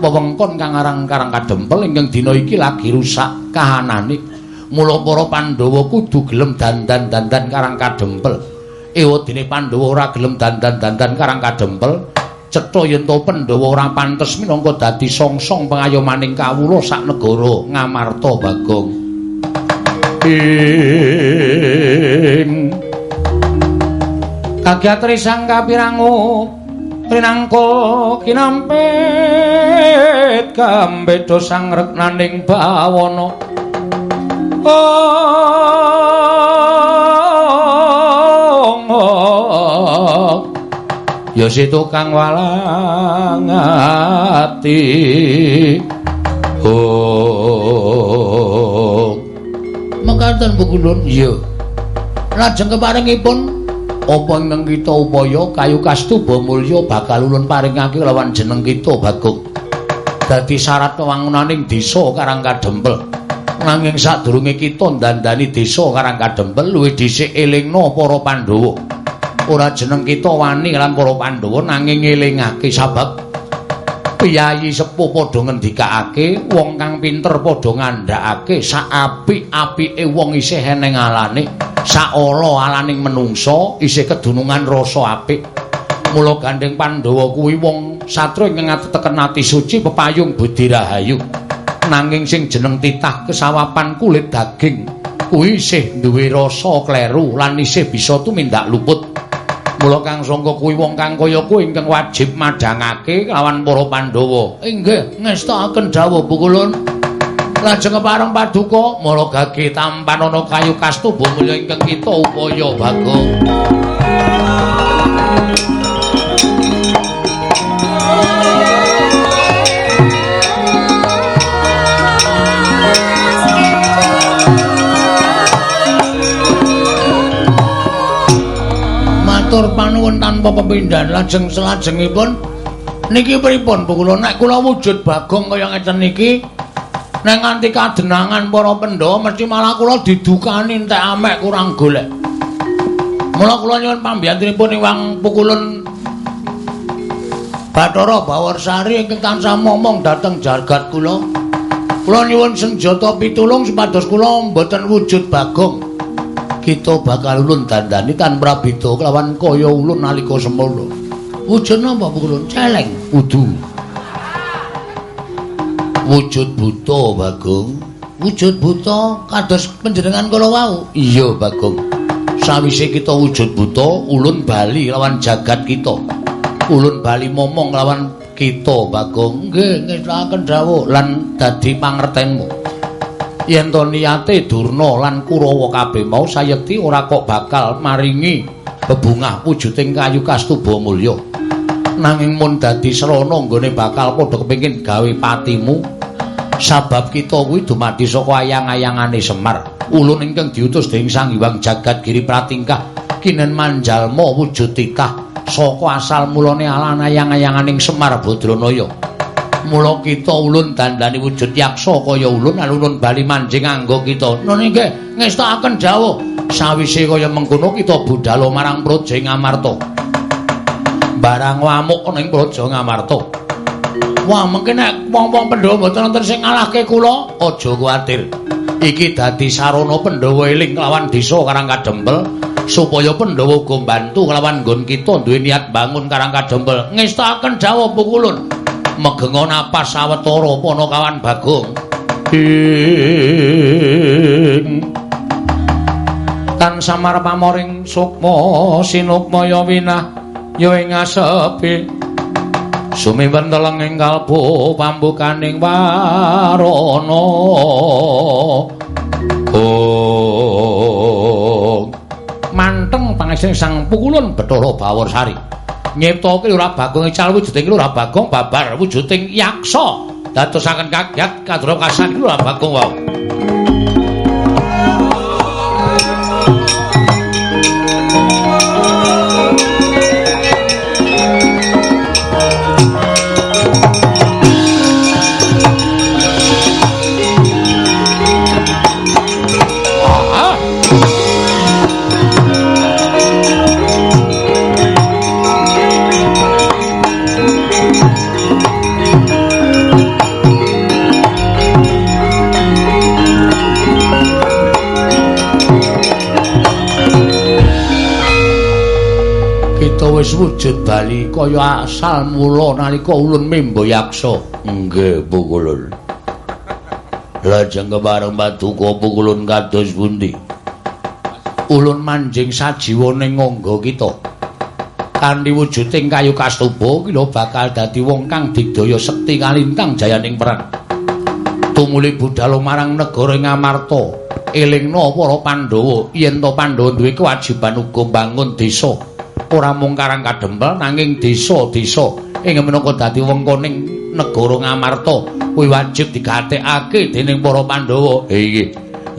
wewengkon kang aran Karang Kadempel ingkang dina iki lagi rusak kahanane. Mula para Pandhawa kudu gelem dandan-dandan Karang Kadempel. Ewadene Pandhawa ora gelem dandan-dandan Karang Kadempel. Cetha yen to Pandhawa ora pantes minangka dadi song-song pengayomaning kawula sak negara Ngamarta Bagong. Ing kagiatri sang kapirangu rinangko kinampet kambeda sang reknaning bawana ya si tukang walang ati oh. Mekaten Bu Kulun iya. Lajeng keparengipun apa ingkang kita upaya? Kayu kastuba mulya bakal ulun paringake lawan jeneng kita Bagong. Dadi syarat wangunaning desa Karang Kadempel. Nanging sadurunge kita ndandani desa Karang Kadempel luwih dhisik elingna para Pandhawa. Ora jeneng kita wani lan para Pandhawa nanging ngelingake sabab. Piyayi sepuh padha ngendikake wong kang pinter padha ngandhakake sak apik-apike wong isih eneng alane sak ala alaning menungsa isih kedunungan rasa apik mula gandeng Pandhawa kuwi wong satru ingkang ngateken ati suci pepayung budi rahayu nanging sing jeneng titah kesawapan kulit daging kuwi isih duwe rasa kleru lan isih bisa tumindak luput Mula Kang Sangka kuwi wong kang kaya kuwi ingkang wajib madhangake lawan para Pandhawa. Inggih, ngestakaken dawuh Bukulun. Lajeng kepareng paduka, mula gage tampan ana kayu kastuba mulya ingkang kita upaya bagong. matur panuwun tanpa pepindhan lajeng selajengipun niki pripun Bu kula nek kula wujud bagong kaya ngeten niki nek nganti kadenangan para pendhawa mesti malah kula didukani entek amek kurang golek mula kula nyuwun pambiyantunipun Iwang Pukulun Bathara Bawarsari ingkang tansah momong dhateng jagat kula kula nyuwun senjata pitulung supados kula mboten wujud bagong kita bakal ulun dandani tan prabita kelawan kaya ulun nalika semana. Wujud napa ulun? Celeng. Wudu. Wujud buta, Bagong. Wujud buta kados panjenengan kala wau. Iya, Bagong. Sawise kita wujud buta, ulun bali lawan jagat kita. Ulun bali momong lawan kita, Bagong. Nggih, ngestakaken dawuh lan dadi pangertenmu. yen to niyate Durna lan Kurawa kabeh mau sayekti ora kok bakal maringi bebungah wujuding kayu kastuba mulya. Nanging mun dadi srana nggone bakal padha kepengin gawe patimu. Sabab kita kuwi dumadi saka ayang-ayangane Semar. Ulun ingkang diutus dening Sang Hyang Jagat Giri Pratingkah kinen manjalma wujud titah saka asal mulane alan ayang-ayanganing Semar Badranaya. mula kita ulun dandani wujud yaksa kaya ulun alun bali manjing anggo kita none nggih ngestakaken dawuh sawise kaya mengkono kita budhal marang Praja Ngamarta barang wamuk ning Praja Ngamarta wah mengke nek wong-wong Pandhawa mboten wonten sing ngalahke kula aja kuwatir iki dadi sarana Pandhawa eling lawan desa Karang Kadempel supaya Pandhawa uga bantu kelawan nggon kita duwe niat bangun Karang Kadempel ngestakaken dawuh pukulun megenga napas sawetara Panakawan Bagong. Tan samar pamoring sukma sinukmaya winah ya ing asepi. Sumiwen teleng ing kalbu pambukaning warana. Oh. Manteng pangesing sang pukulun Bathara Bawarsari. nyiptake ora bagong ical wujuding ora bagong babar wujuding yaksa dadosaken kaget kadra kasan ora bagong wae wis wujud bali kaya asal mula nalika ulun mimba yaksa. Nggih, Pukulun. Lajeng kepareng paduka Pukulun kados pundi? Ulun manjing sajiwane ngangga kita. Kanthi wujuding kayu kastuba kila bakal dadi wong kang digdaya sekti kalintang jayaning perang. Tumuli budhal marang negara Ngamarta. elingno para Pandhawa yen to Pandhawa duwe kewajiban uga bangun desa ora mung Karang Kadempel nanging desa-desa. Ing menapa dadi wengkoning negara Ngamarta kuwi wajib digatekake dening para Pandhawa. Iki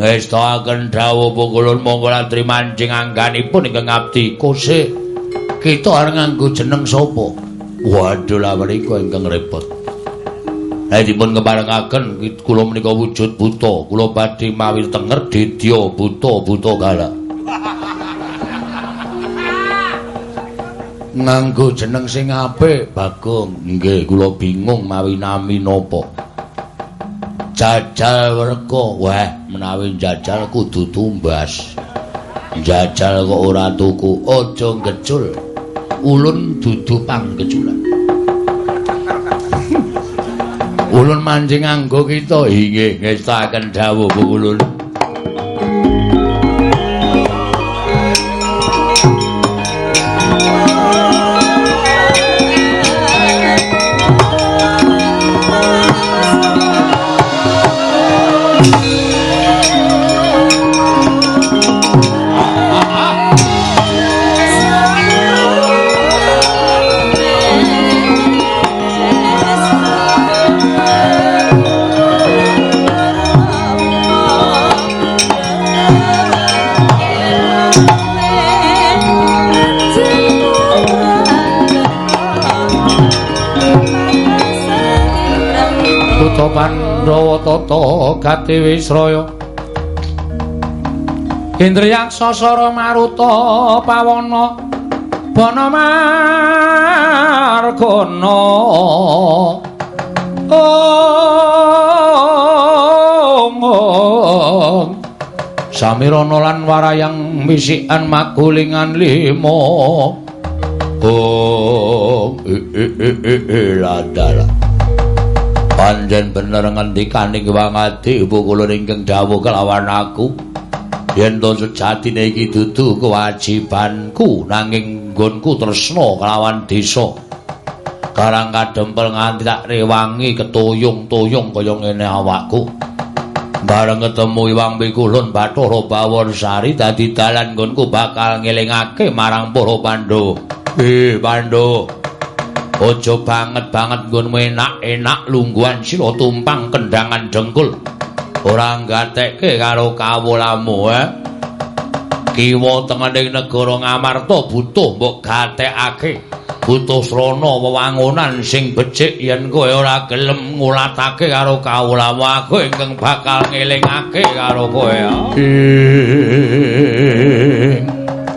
ngestaken dawuh pukulun monggo latri mancing angganipun ingkang ngabdi. Kose kita arep nganggo jeneng sapa? Waduh lah mriku ingkang repot. Nek dipun keparengaken kula menika wujud buta, kula badhe mawi tenger dedya buta-buta kala. Nganggo jeneng sing apik, Bagong. Nggih, kula bingung mawi nami napa. Jajal werka. Wah, menawi jajal kudu tumbas. Jajal kok ora tuku, aja ngecul. Ulun dudu panggeculan. ulun mancing nganggo kita inggih ngestaken dawuh ulun Pandhawa tata gati Wisraya Maruta Pawana Bana Margana Om. Samirana lan warayang misikan magulingan limo Om e e e e, e ladala Panjen bener ngendikaning Wang Adi ibu kula ingkang dawuh kelawan aku. Yen to sejatine iki dudu kewajibanku nanging nggonku tresna kelawan desa. Karang kadempel nganti tak rewangi ketoyong-toyong kaya ngene awakku. Bareng ketemu Iwang Pikulun Bathara Baworsari dadi dalan nggonku bakal ngelingake marang para Pandhawa. Eh, Pandhawa. Aja banget-banget nggonmu enak-enak lungguhan sila tumpang kendangan dengkul. Ora gatekke karo kawulamu, eh. Kiwa tengening negara Ngamarta butuh mbok gatekake. Butuh srana wewangunan sing becik yen kowe ora gelem ngulatake karo kawulamu, aku ingkang bakal ngelingake karo kowe.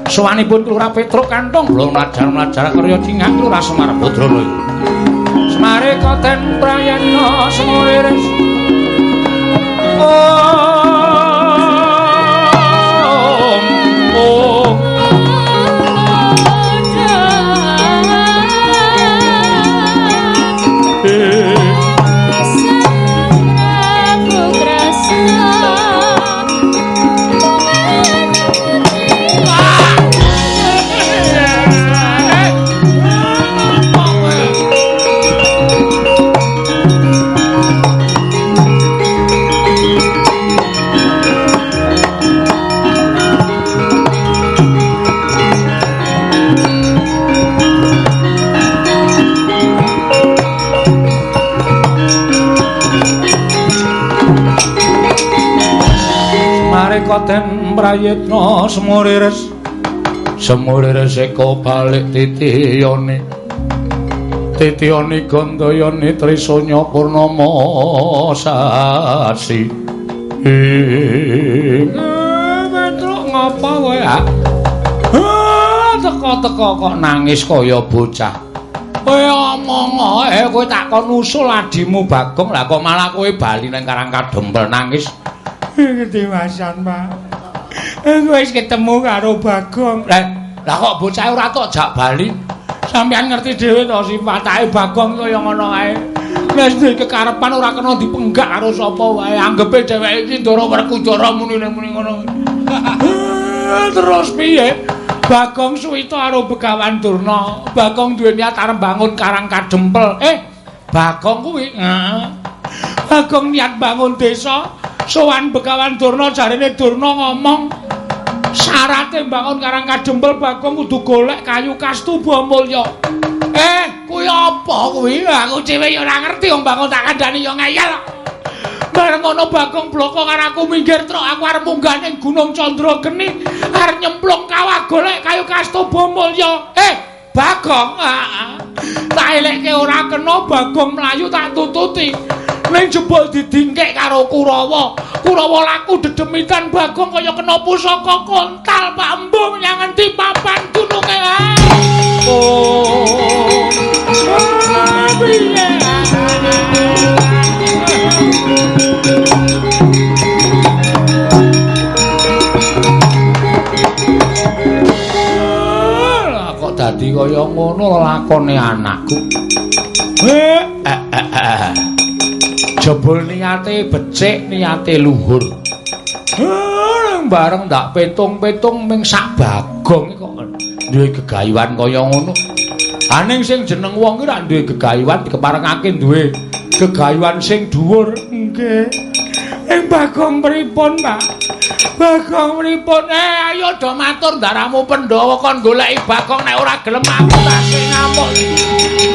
Sowanipun Kelurahan Petruk Kantong kula mlajar-mlajar karya cingang Kelurahan Semar Badrana. Semare koten prayana semoleres. Oh kaden prayitna semurires semurires eko balik titiyane titiyane gandayane trisanya purnama sasi. Petruk ngapa wae ah? Teko-teko kok nangis kaya bocah. Kowe omong ae kowe tak kon usul adimu bagong lah kok malah kowe bali nang karang kadempel nangis Kedewasan, Pak. Aku wis ketemu karo Bagong. Lah, lah kok bocah ora tok jak bali? Sampeyan ngerti dhewe to sipatake Bagong kaya ngono ae. Wis duwe kekarepan ora kena dipenggak karo sapa wae. Anggepe dheweke iki ndara werkudara muni-muni ngono. Terus piye? Bagong suwita karo Begawan Durna. Bagong duwe niat arep bangun Karang Kadempel. Eh, Bagong kuwi, heeh. Bagong niat bangun desa. Sowan Begawan Durna jarene Durna ngomong syarate bangun karang kadempel Bagong kudu golek kayu kastuba mulya. Eh, kuwi apa kuwi? Aku dhewe ya ora ngerti wong bangun tak kandhani ya ngeyel. Bareng ngono Bagong bloko karo aku minggir truk aku arep munggah ning Gunung Candrageni arep nyemplung kawah golek kayu kastuba mulya. Eh, Bagong, tak elekke ora kena Bagong mlayu tak tututi. Ning jebul didingkek karo Kurawa. Kurawa laku dedemitan Bagong kaya kena pusaka kontal Pak Embung yang ngendi papan gununge. Oh. kok dadi kaya ngono lakone anakku. Eh, eh, eh, eh. Jebul niate becik, niate luhur. Eh, bareng ndak petung-petung ming sak bagong kok duwe gegayuhan kaya ngono. Aning sing jeneng wong ki ra duwe gegayuhan dikeparengake duwe gegayuhan sing dhuwur. Nggih. Ing bagong pripun, Pak? Bagong pripun? Eh, ayo do matur ndaramu Pandhawa kon goleki Bagong nek ora gelem aku tak ngamuk.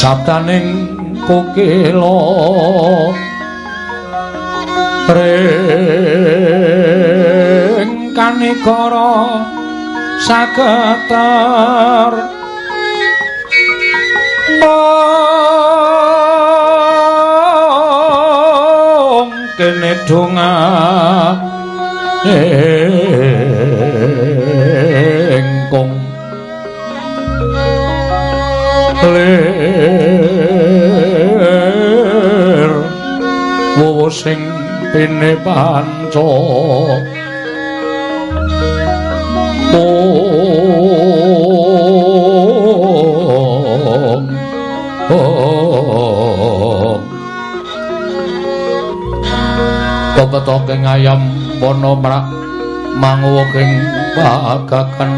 Sabdaning kokelo. Ring kanikara sagetar. Om kene donga. Engkong ler sing pene panca. Kepetoking ayam wana mrak manguwuking bagakan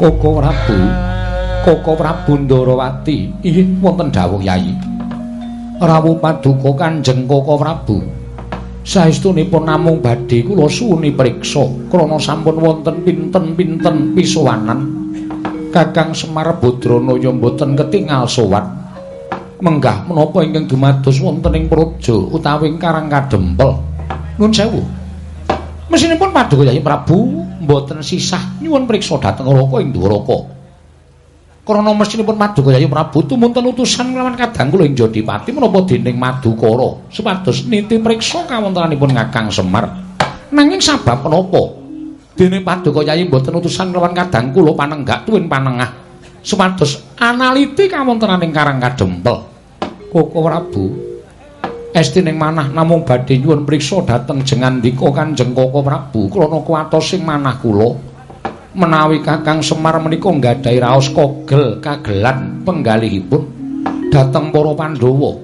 Koko Prabu. Koko Prabu Ndarawati. Inggih wonten dawuh Yayi Rawuh paduka Kanjeng Koko Prabu. Saestunipun namung badhe kula suwuni priksa krana sampun wonten pinten-pinten pisowanan. Kakang Semar Badranaya mboten ketingal sowan. Menggah menapa ingkang dumados wonten ing praja utawi ing Karang Kadempel Nun sewu Mesinipun paduka Yayi Prabu mboten sisah nyuwun priksa dhateng Raka ing Dwaraka. Krana mesinipun paduka Yayi Prabu tumunten utusan kelawan kadang kula ing Jodipati menapa dening Madukara supados niti priksa kawontenanipun Kakang Semar. Nanging sabab menapa? Dene paduka Yayi mboten utusan kelawan kadang kula panenggak tuwin panengah supados analiti kawontenaning Karang Kadempel. Koko Prabu Estining manah namung badhe nyuwun priksa dhateng jengandika Kanjeng Koko Prabu. Krana kuwatosing manah kula menawi Kakang Semar menika nggadahi raos kogel kagelan penggalihipun dhateng para Pandhawa.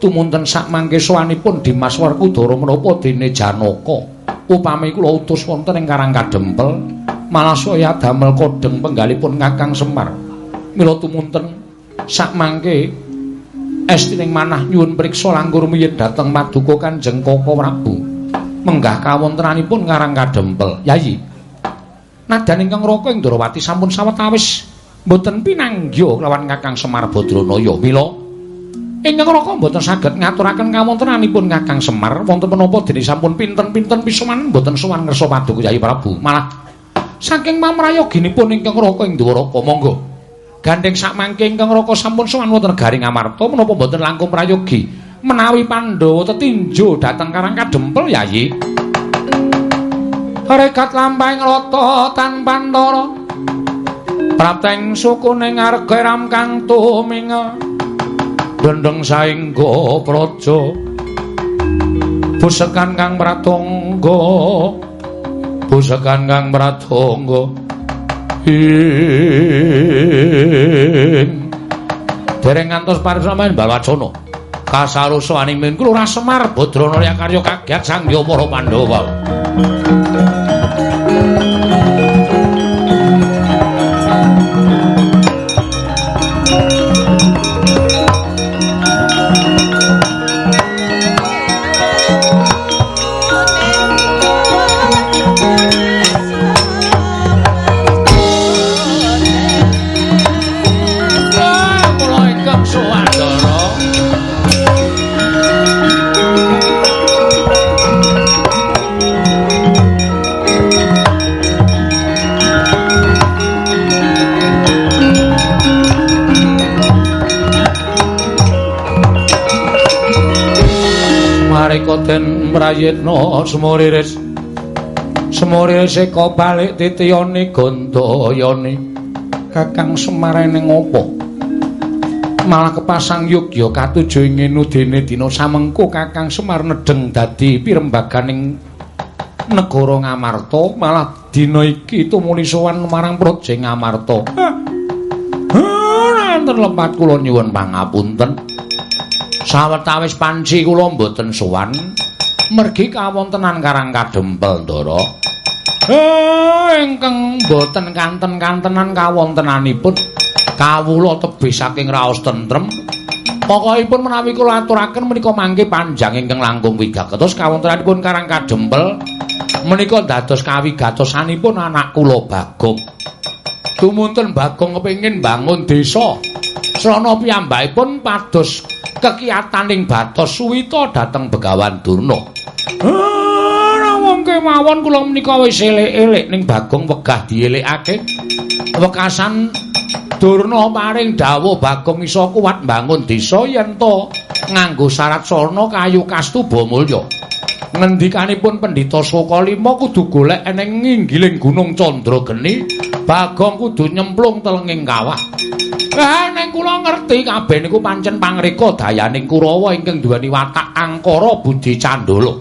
Tumunten sak mangke sowanipun Dimas Werkudara menapa dene Janaka? Upami kula utus wonten ing Karang Kadempel malah saya damel kodeng penggalipun Kakang Semar. Mila tumunten sak mangke estining manah nyuwun priksa langkur miyin dhateng Paduka Kanjeng Koko Prabu. Menggah kawontenanipun ngarang kadempel. Yayi. Nadan ingkang raka ing Ndrawati sampun sawetawis mboten pinanggya kelawan Kakang Semar Badranaya. Mila ingkang raka mboten saged ngaturaken kawontenanipun Kakang Semar wonten menapa dene sampun pinten-pinten pisoman mboten sowan ngersa Paduka Yayi Prabu. Malah saking pamrayoginipun ingkang raka ing Ndrawaka monggo gandeng sak mangke ingkang raka sampun sowan wonten garing Amarta menapa boten langkung prayogi? Menawi Pandhawa tetinjo dhateng Karang Kadempel yayi Rekat lampahing rata tanpa ndara Prapteng sukuning arga ram kang tuminga Dendeng saengga praja. Busekan kang pratangga Busekan kang pratangga ing dereng ngantos parsamaen balwacana kasarusaning min kula Semar Badranaya karya kagiat Sang Hyang Para Pandhawa den mrayitna semuriris semuriris eka balik titiyane gandayane kakang semarene ngopo? Malah kepasang yogya katuju ingin udene dina samengko kakang semar nedeng dadi pirembaganing negara ngamarta. Malah dina iki tumuli sowan marang projeng ngamarta. Ora Wonten lepat kula nyuwun pangapunten. Sawetawis panci kula mboten sowan mergi kawontenan Karang Kadempel Ndara. Eh ingkang mboten kanten-kantenan kawontenanipun kawula tebih saking raos tentrem. Pokokipun menawi kula aturaken menika mangke panjang ingkang langkung wigatos kawontenanipun Karang Kadempel menika dados kawigatosanipun anak kula Bagong. Tumunten Bagong kepengin bangun desa. Srana piyambakipun pados kekiyataning batos suwita dhateng Begawan Durna. Wong kemawon kula menika wis elek-elek ning Bagong wegah dielekake. Wekasan Durna paring dawuh Bagong iso kuat bangun desa yen to nganggo syarat sarna kayu kastuba mulya. Ngendikanipun Pendhita Sokalima kudu golek eneng nginggiling Gunung Candrageni, Bagong kudu nyemplung telenging kawah. Eh ning kula ngerti kabeh niku pancen pangreka dayaning Kurawa ingkang duweni watak angkara budi candala.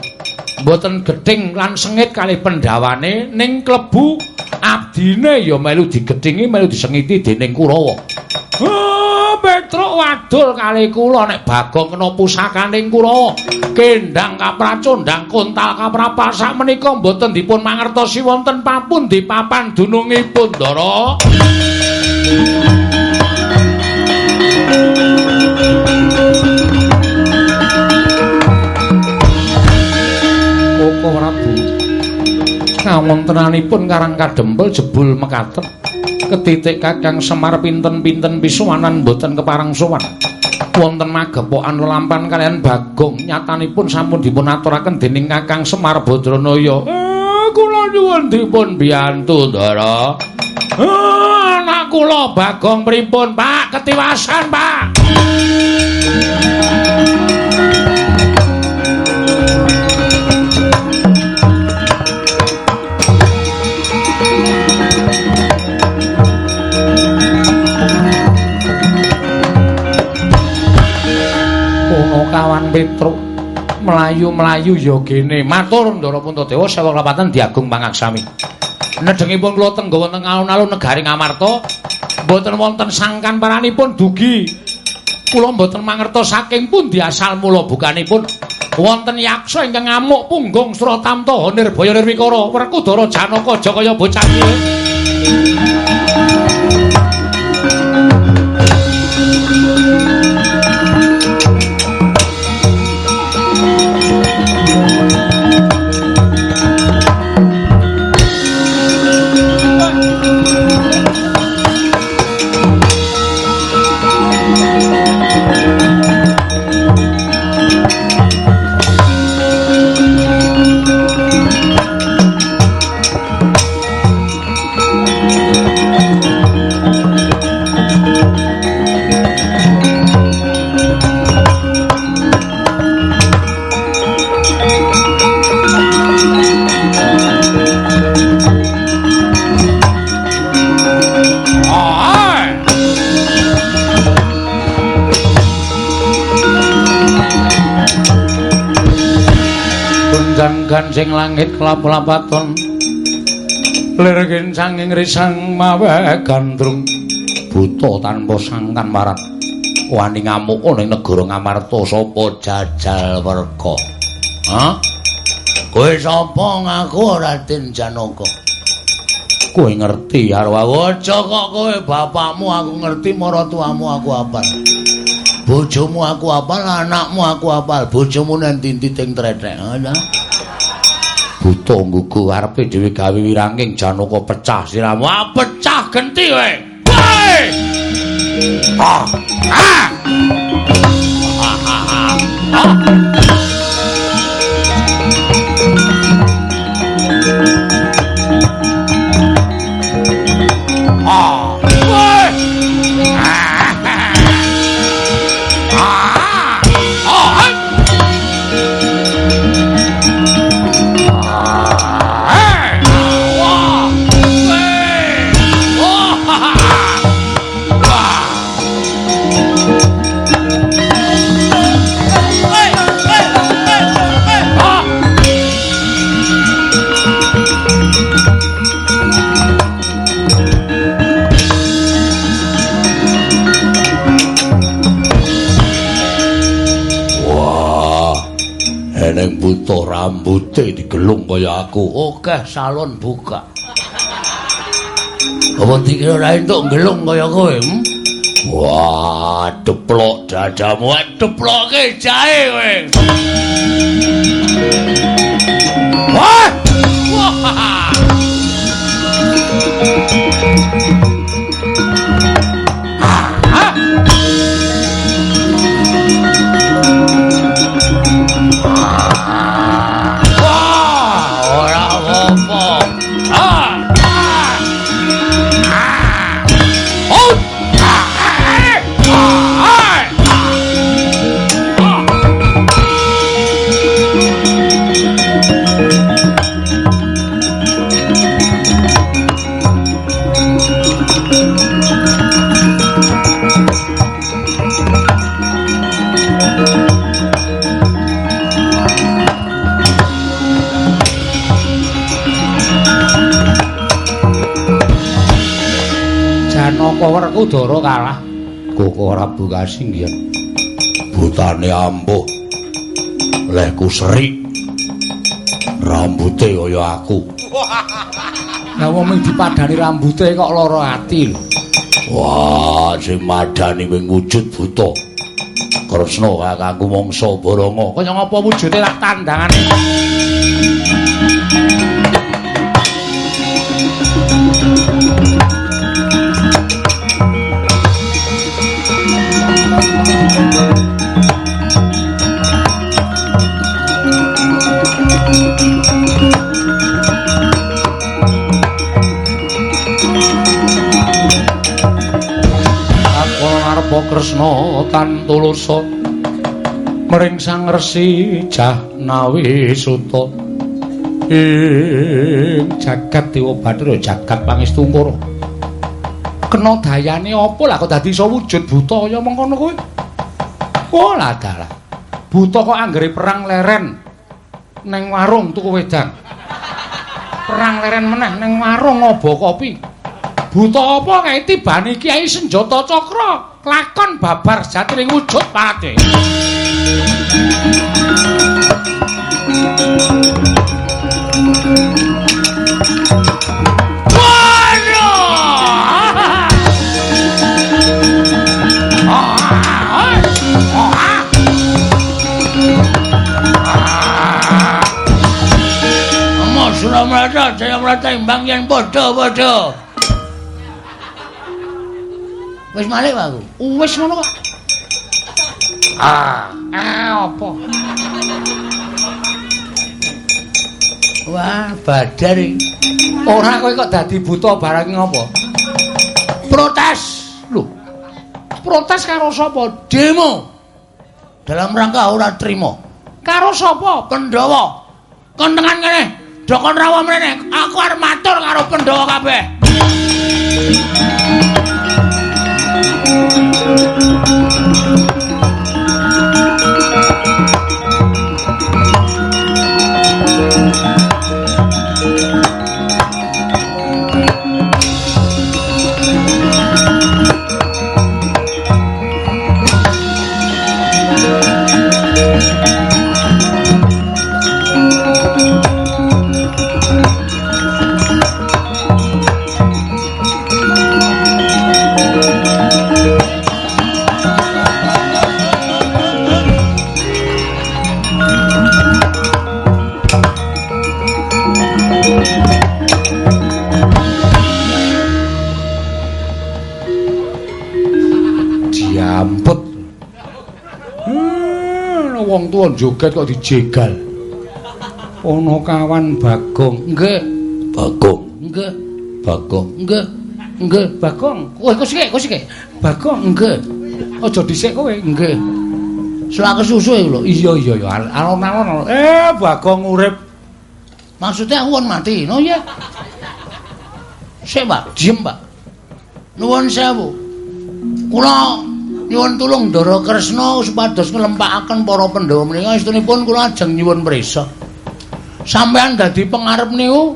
Mboten gedhing lan sengit kalih pendhawane ning klebu abdine ya melu digedhingi melu disengiti dening Kurawa. Petruk wadul kali kula nek Bagong kena pusakaning Kurawa. Kendang kapracondang kontal kaprapal sak menika mboten dipun mangertosi wonten papun di papan dunungipun, Ndara. Koko Prabu. Kawontenanipun Karang Kadempel jebul mekaten. Ketitik Kakang Semar pinten-pinten pisuwanan boten keparang sowan. Wonten magepokan lelampan kalian Bagong nyatanipun sampun dipun aturaken dening Kakang Semar Badranaya. Eh, kula nyuwun dipun biyantu, Ndara. Eh, anak kula Bagong pripun, Pak? Ketiwasan, Pak. Kawan Petruk melayu-melayu ya gene. Matur Ndara Puntadewa sewu kelapatan diagung pangaksami. Nedengipun kula tenggo wonten alun-alun negari Ngamarta, mboten wonten sangkan paranipun dugi. Kula mboten mangertos saking pundi asal mula bukanipun. Wonten yaksa ingkang ngamuk punggung Suratamta Nirbaya Nirwikara, Werkudara Janaka Jakaya bocah cilik. Gunjang gancing langit kelap-lapaton Lirgin sanging risang mawe gandrung Buta tanpa sangkan marat Wani ngamuk ning negara Ngamarta sapa jajal werka Hah? Kowe sapa ngaku Raden Janaka? Kowe ngerti arep aja kok kowe bapakmu aku ngerti maratuamu aku apal. Bojomu aku apal, anakmu aku apal, bojomu nang tintit ing tretek. Ana. Buta nggugu arepe dhewe gawe wiranging Janaka pecah siramu. Ah, pecah genti kowe. Ah. Ah. Ah, ah, ah. Ah. Rambute digelung kaya aku. Oke, salon buka. Apa dikira ora entuk gelung kaya kowe? Hmm? Wah, deplok dadamu, deploke jahe kowe. Wah! Wah! Janaka Werkudara kalah. Koko Prabu Kasinggihan. Butane ampuh. Lehku serik. Rambute kaya aku. Lah wong dipadani rambute kok lara ati lho. Wah, sing madani wing wujud buta. Kresna kakangku mangsa Baranga. Kaya ngapa wujude tak tandangane. Ngarep Kresna tan tulursa. Mring Sang Resi Jahnawi Suta. Ing jagat Dewa Bathara jagat Pangestungkara kena dayane apa lah kok dadi iso wujud buta? Kaya mengkono kowe oh lah dalah. Buta kok anggere perang leren ning warung tuku wedang. Perang leren meneh ning warung ngobo kopi. Buta apa kae tibane Kiai Senjata Cakra lakon babar jatining wujud pate. Suramrata, Jayamrata imbang yen padha-padha. Wis malih aku. Wis ngono kok. Ah, ah apa? Wah, badar iki. Ora kowe kok dadi buta barang ngopo? Protes. Lho. Protes karo sapa? Demo. Dalam rangka ora trima. Karo sapa? Pandhawa. Kentengan kene. Dokon rawa mrene. Aku arep matur karo Pandhawa kabeh. Tuwa joget kok dijegal. Ana kawan Bagong. Nggih. Bagong. Nggih. Bagong. Nggih. Nggih, Bagong. Kowe kok sik, kok sik. Bagong, nggih. Aja dhisik kowe, nggih. Selak kesusu lho. Iya, iya, iya. Alon-alon. Eh, Bagong urip. Maksudnya aku mati, no ya? Sik, Pak. Diem, Pak. Nuwun sewu. Kula nyuwun tulung Ndara Kresna supados nglempakaken para Pandhawa menika istunipun kula ajeng nyuwun prisa. Sampeyan dadi pengarep niku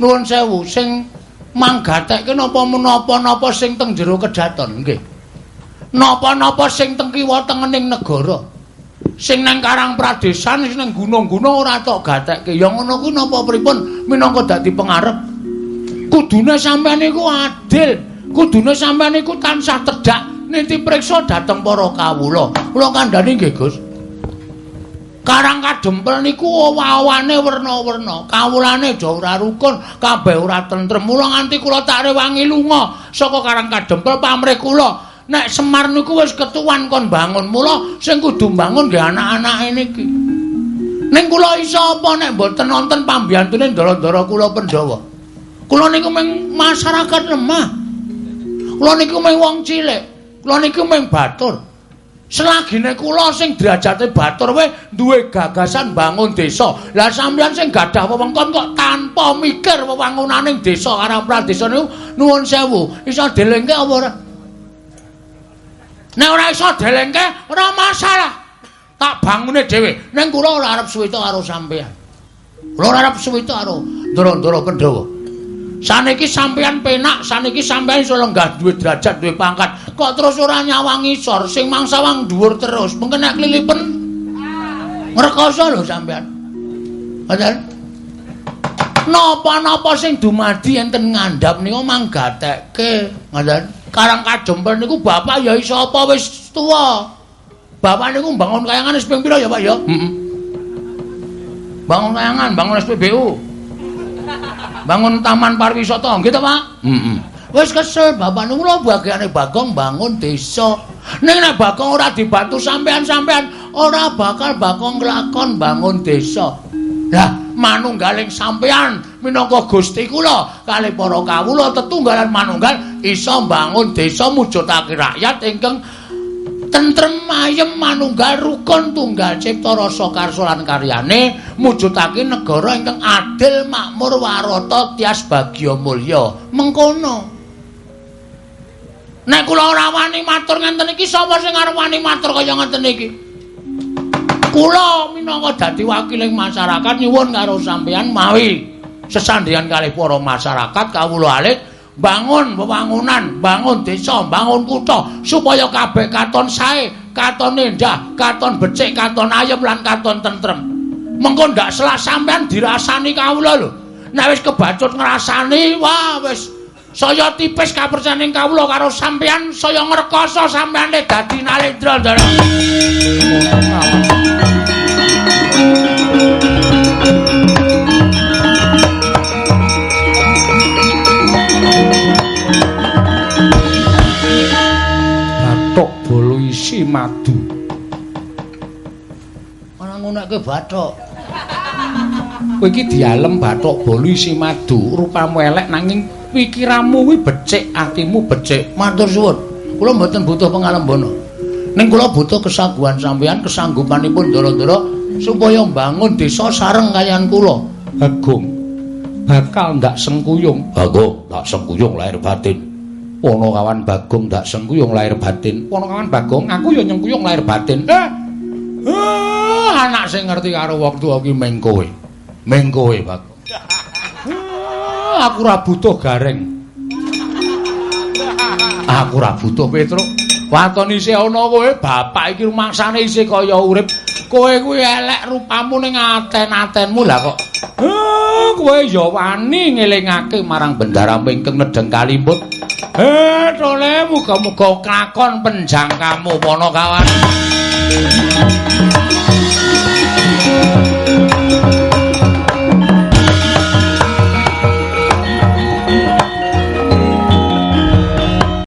nuwun sewu sing manggatekke napa menapa-napa sing teng jero kedaton nggih. Napa-napa sing teng kiwa tengening negara. sing nang Karang Pradesan sing nang gunung-gunung ora tok gatekke. Ya ngono kuwi napa pripun minangka dadi pengarep? Kudune sampean niku adil. Kudune sampean niku tansah tedhak niti priksa dhateng para kawula. Kula kandhani nggih, Gus. Karang kadempel niku awane werna-werna. Kawulane aja ora rukun, kabeh ora tentrem. Mula nganti kula tak rewangi lunga saka Karang kadempel pamrih kula. nek Semar niku wis ketuwan kon bangun mula sing kudu bangun nggih anak-anake niki ning kula iso apa nek mboten nonton pambiyantune ndara-ndara kula Pandhawa kula niku mung masyarakat lemah kula niku mung wong cilik kula niku mung batur selagine kula sing derajate batur wae duwe gagasan bangun desa lah sampeyan sing gadah wewengkon kok tanpa mikir wewangunaning desa karo pradesa niku nuwun sewu iso delengke apa ora Nek ora iso delengke, ora masalah. Tak bangune dhewe. Ning kula ora arep suwita karo sampean. Kula ora arep suwita karo Ndara-ndara Pandhawa. Saniki sampean penak, saniki sampean iso lenggah duwe derajat, duwe pangkat. Kok terus ora nyawangi isor sing mangsa wang dhuwur terus. Mengko nek klilipen ngrekoso lho sampean. Ngoten. Napa-napa sing dumadi enten ngandhap niku manggatekke. Ngoten. Karang Kajempel niku bapak ya iso apa wis tuwa. Bapak niku bangun kayangan wis ping pira ya, Pak ya? Heeh. Bangun kayangan, bangun SPBU. Bangun taman pariwisata, nggih to, Pak? Heeh. Wis kesel bapak lho bagiane Bagong bangun desa. Ning nek Bagong ora dibantu sampean-sampean, ora bakal Bagong nglakon bangun desa. Lah, manunggaling sampean minangka Gusti kula kali para kawula tetunggalan manunggal iso mbangun desa mujudake rakyat ingkang tentrem ayem manunggal rukun tunggal cipta rasa karsa lan karyane mujudake negara ingkang adil makmur warata tias bagya mulya. Mengkono. Nek kula ora wani matur ngenten iki sapa sing arep wani matur kaya ngenten iki? Kula minangka dadi wakiling masyarakat nyuwun karo sampeyan mawi sesandhian kalih para masyarakat kawula alit bangun wewangunan, bangun desa, bangun kutha supaya kabeh katon sae, katon endah, katon becik, katon ayem lan katon tentrem. Mengko ndak salah sampean dirasani kawula lho. Nek wis kebacut ngrasani, wah wis saya tipis kapercayaning kawula karo sampean, saya ngrekoso sampean dadi nalendra. Bathok bolo isi madu. Ana nguneke bathok. Kowe iki dialem bathok bolo isi madu, rupamu elek nanging pikiranmu kuwi becik, atimu becik. Matur suwun. Kula mboten butuh pangalembono. Ning kula butuh kesaguhan sampeyan, kesanggupanipun ndara-ndara supaya mbangun desa sareng kaliyan kula. Bagong bakal ndak sengkuyung. Bagong, tak sengkuyung lahir batin. Ana kawan Bagong ndak sengkuyung lahir batin. Ana kawan Bagong, aku ya nyengkuyung lahir batin. Eh. Uh, anak sing ngerti karo wong tuwa ki meng kowe. Meng kowe, Bagong. Uh, aku ora butuh gareng. Aku ora butuh Petruk. Waton isih ana kowe, bapak iki rumangsane isih kaya urip. Kowe kuwi elek rupamu ning aten-atenmu lah kok. Eh, kowe ya wani ngelingake marang bendara pingkeng nedeng kalimbut. Eh, tole muga-muga klakon penjangkamu pono kawan.